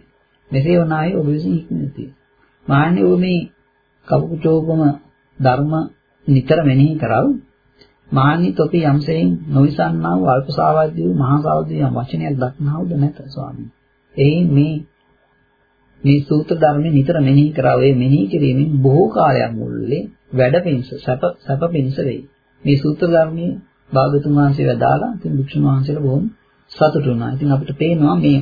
Speaker 1: මෙසේ වනායි ඔබ විසින් හික්මිය යුතුය. මාන්නේ ඔබ මේ කවුචෝගම ධර්ම නිතර මෙනෙහි කරව මාන්නි තොපි යම්සෙයින් නොවිසන්නා වූ අල්ප සාවද්‍ය වූ මහා සාවද්‍ය යම් වචනයක් දක්නවද නැත ස්වාමීනි. එයින් මේ මේ සූත්‍ර ධර්මයේ නිතර මෙනෙහි කරා වේ මෙනෙහි කිරීමෙන් බොහෝ කාලයක් මුළුල්ලේ වැඩ පිණිස සැප සැප පිණිස වෙයි. මේ සූත්‍ර ධර්මයේ භාගතුන් වහන්සේ වදාලා ඉතින් භික්ෂුන් වහන්සේලා බොහොම සතුටු වුණා. ඉතින් අපිට පේනවා මේ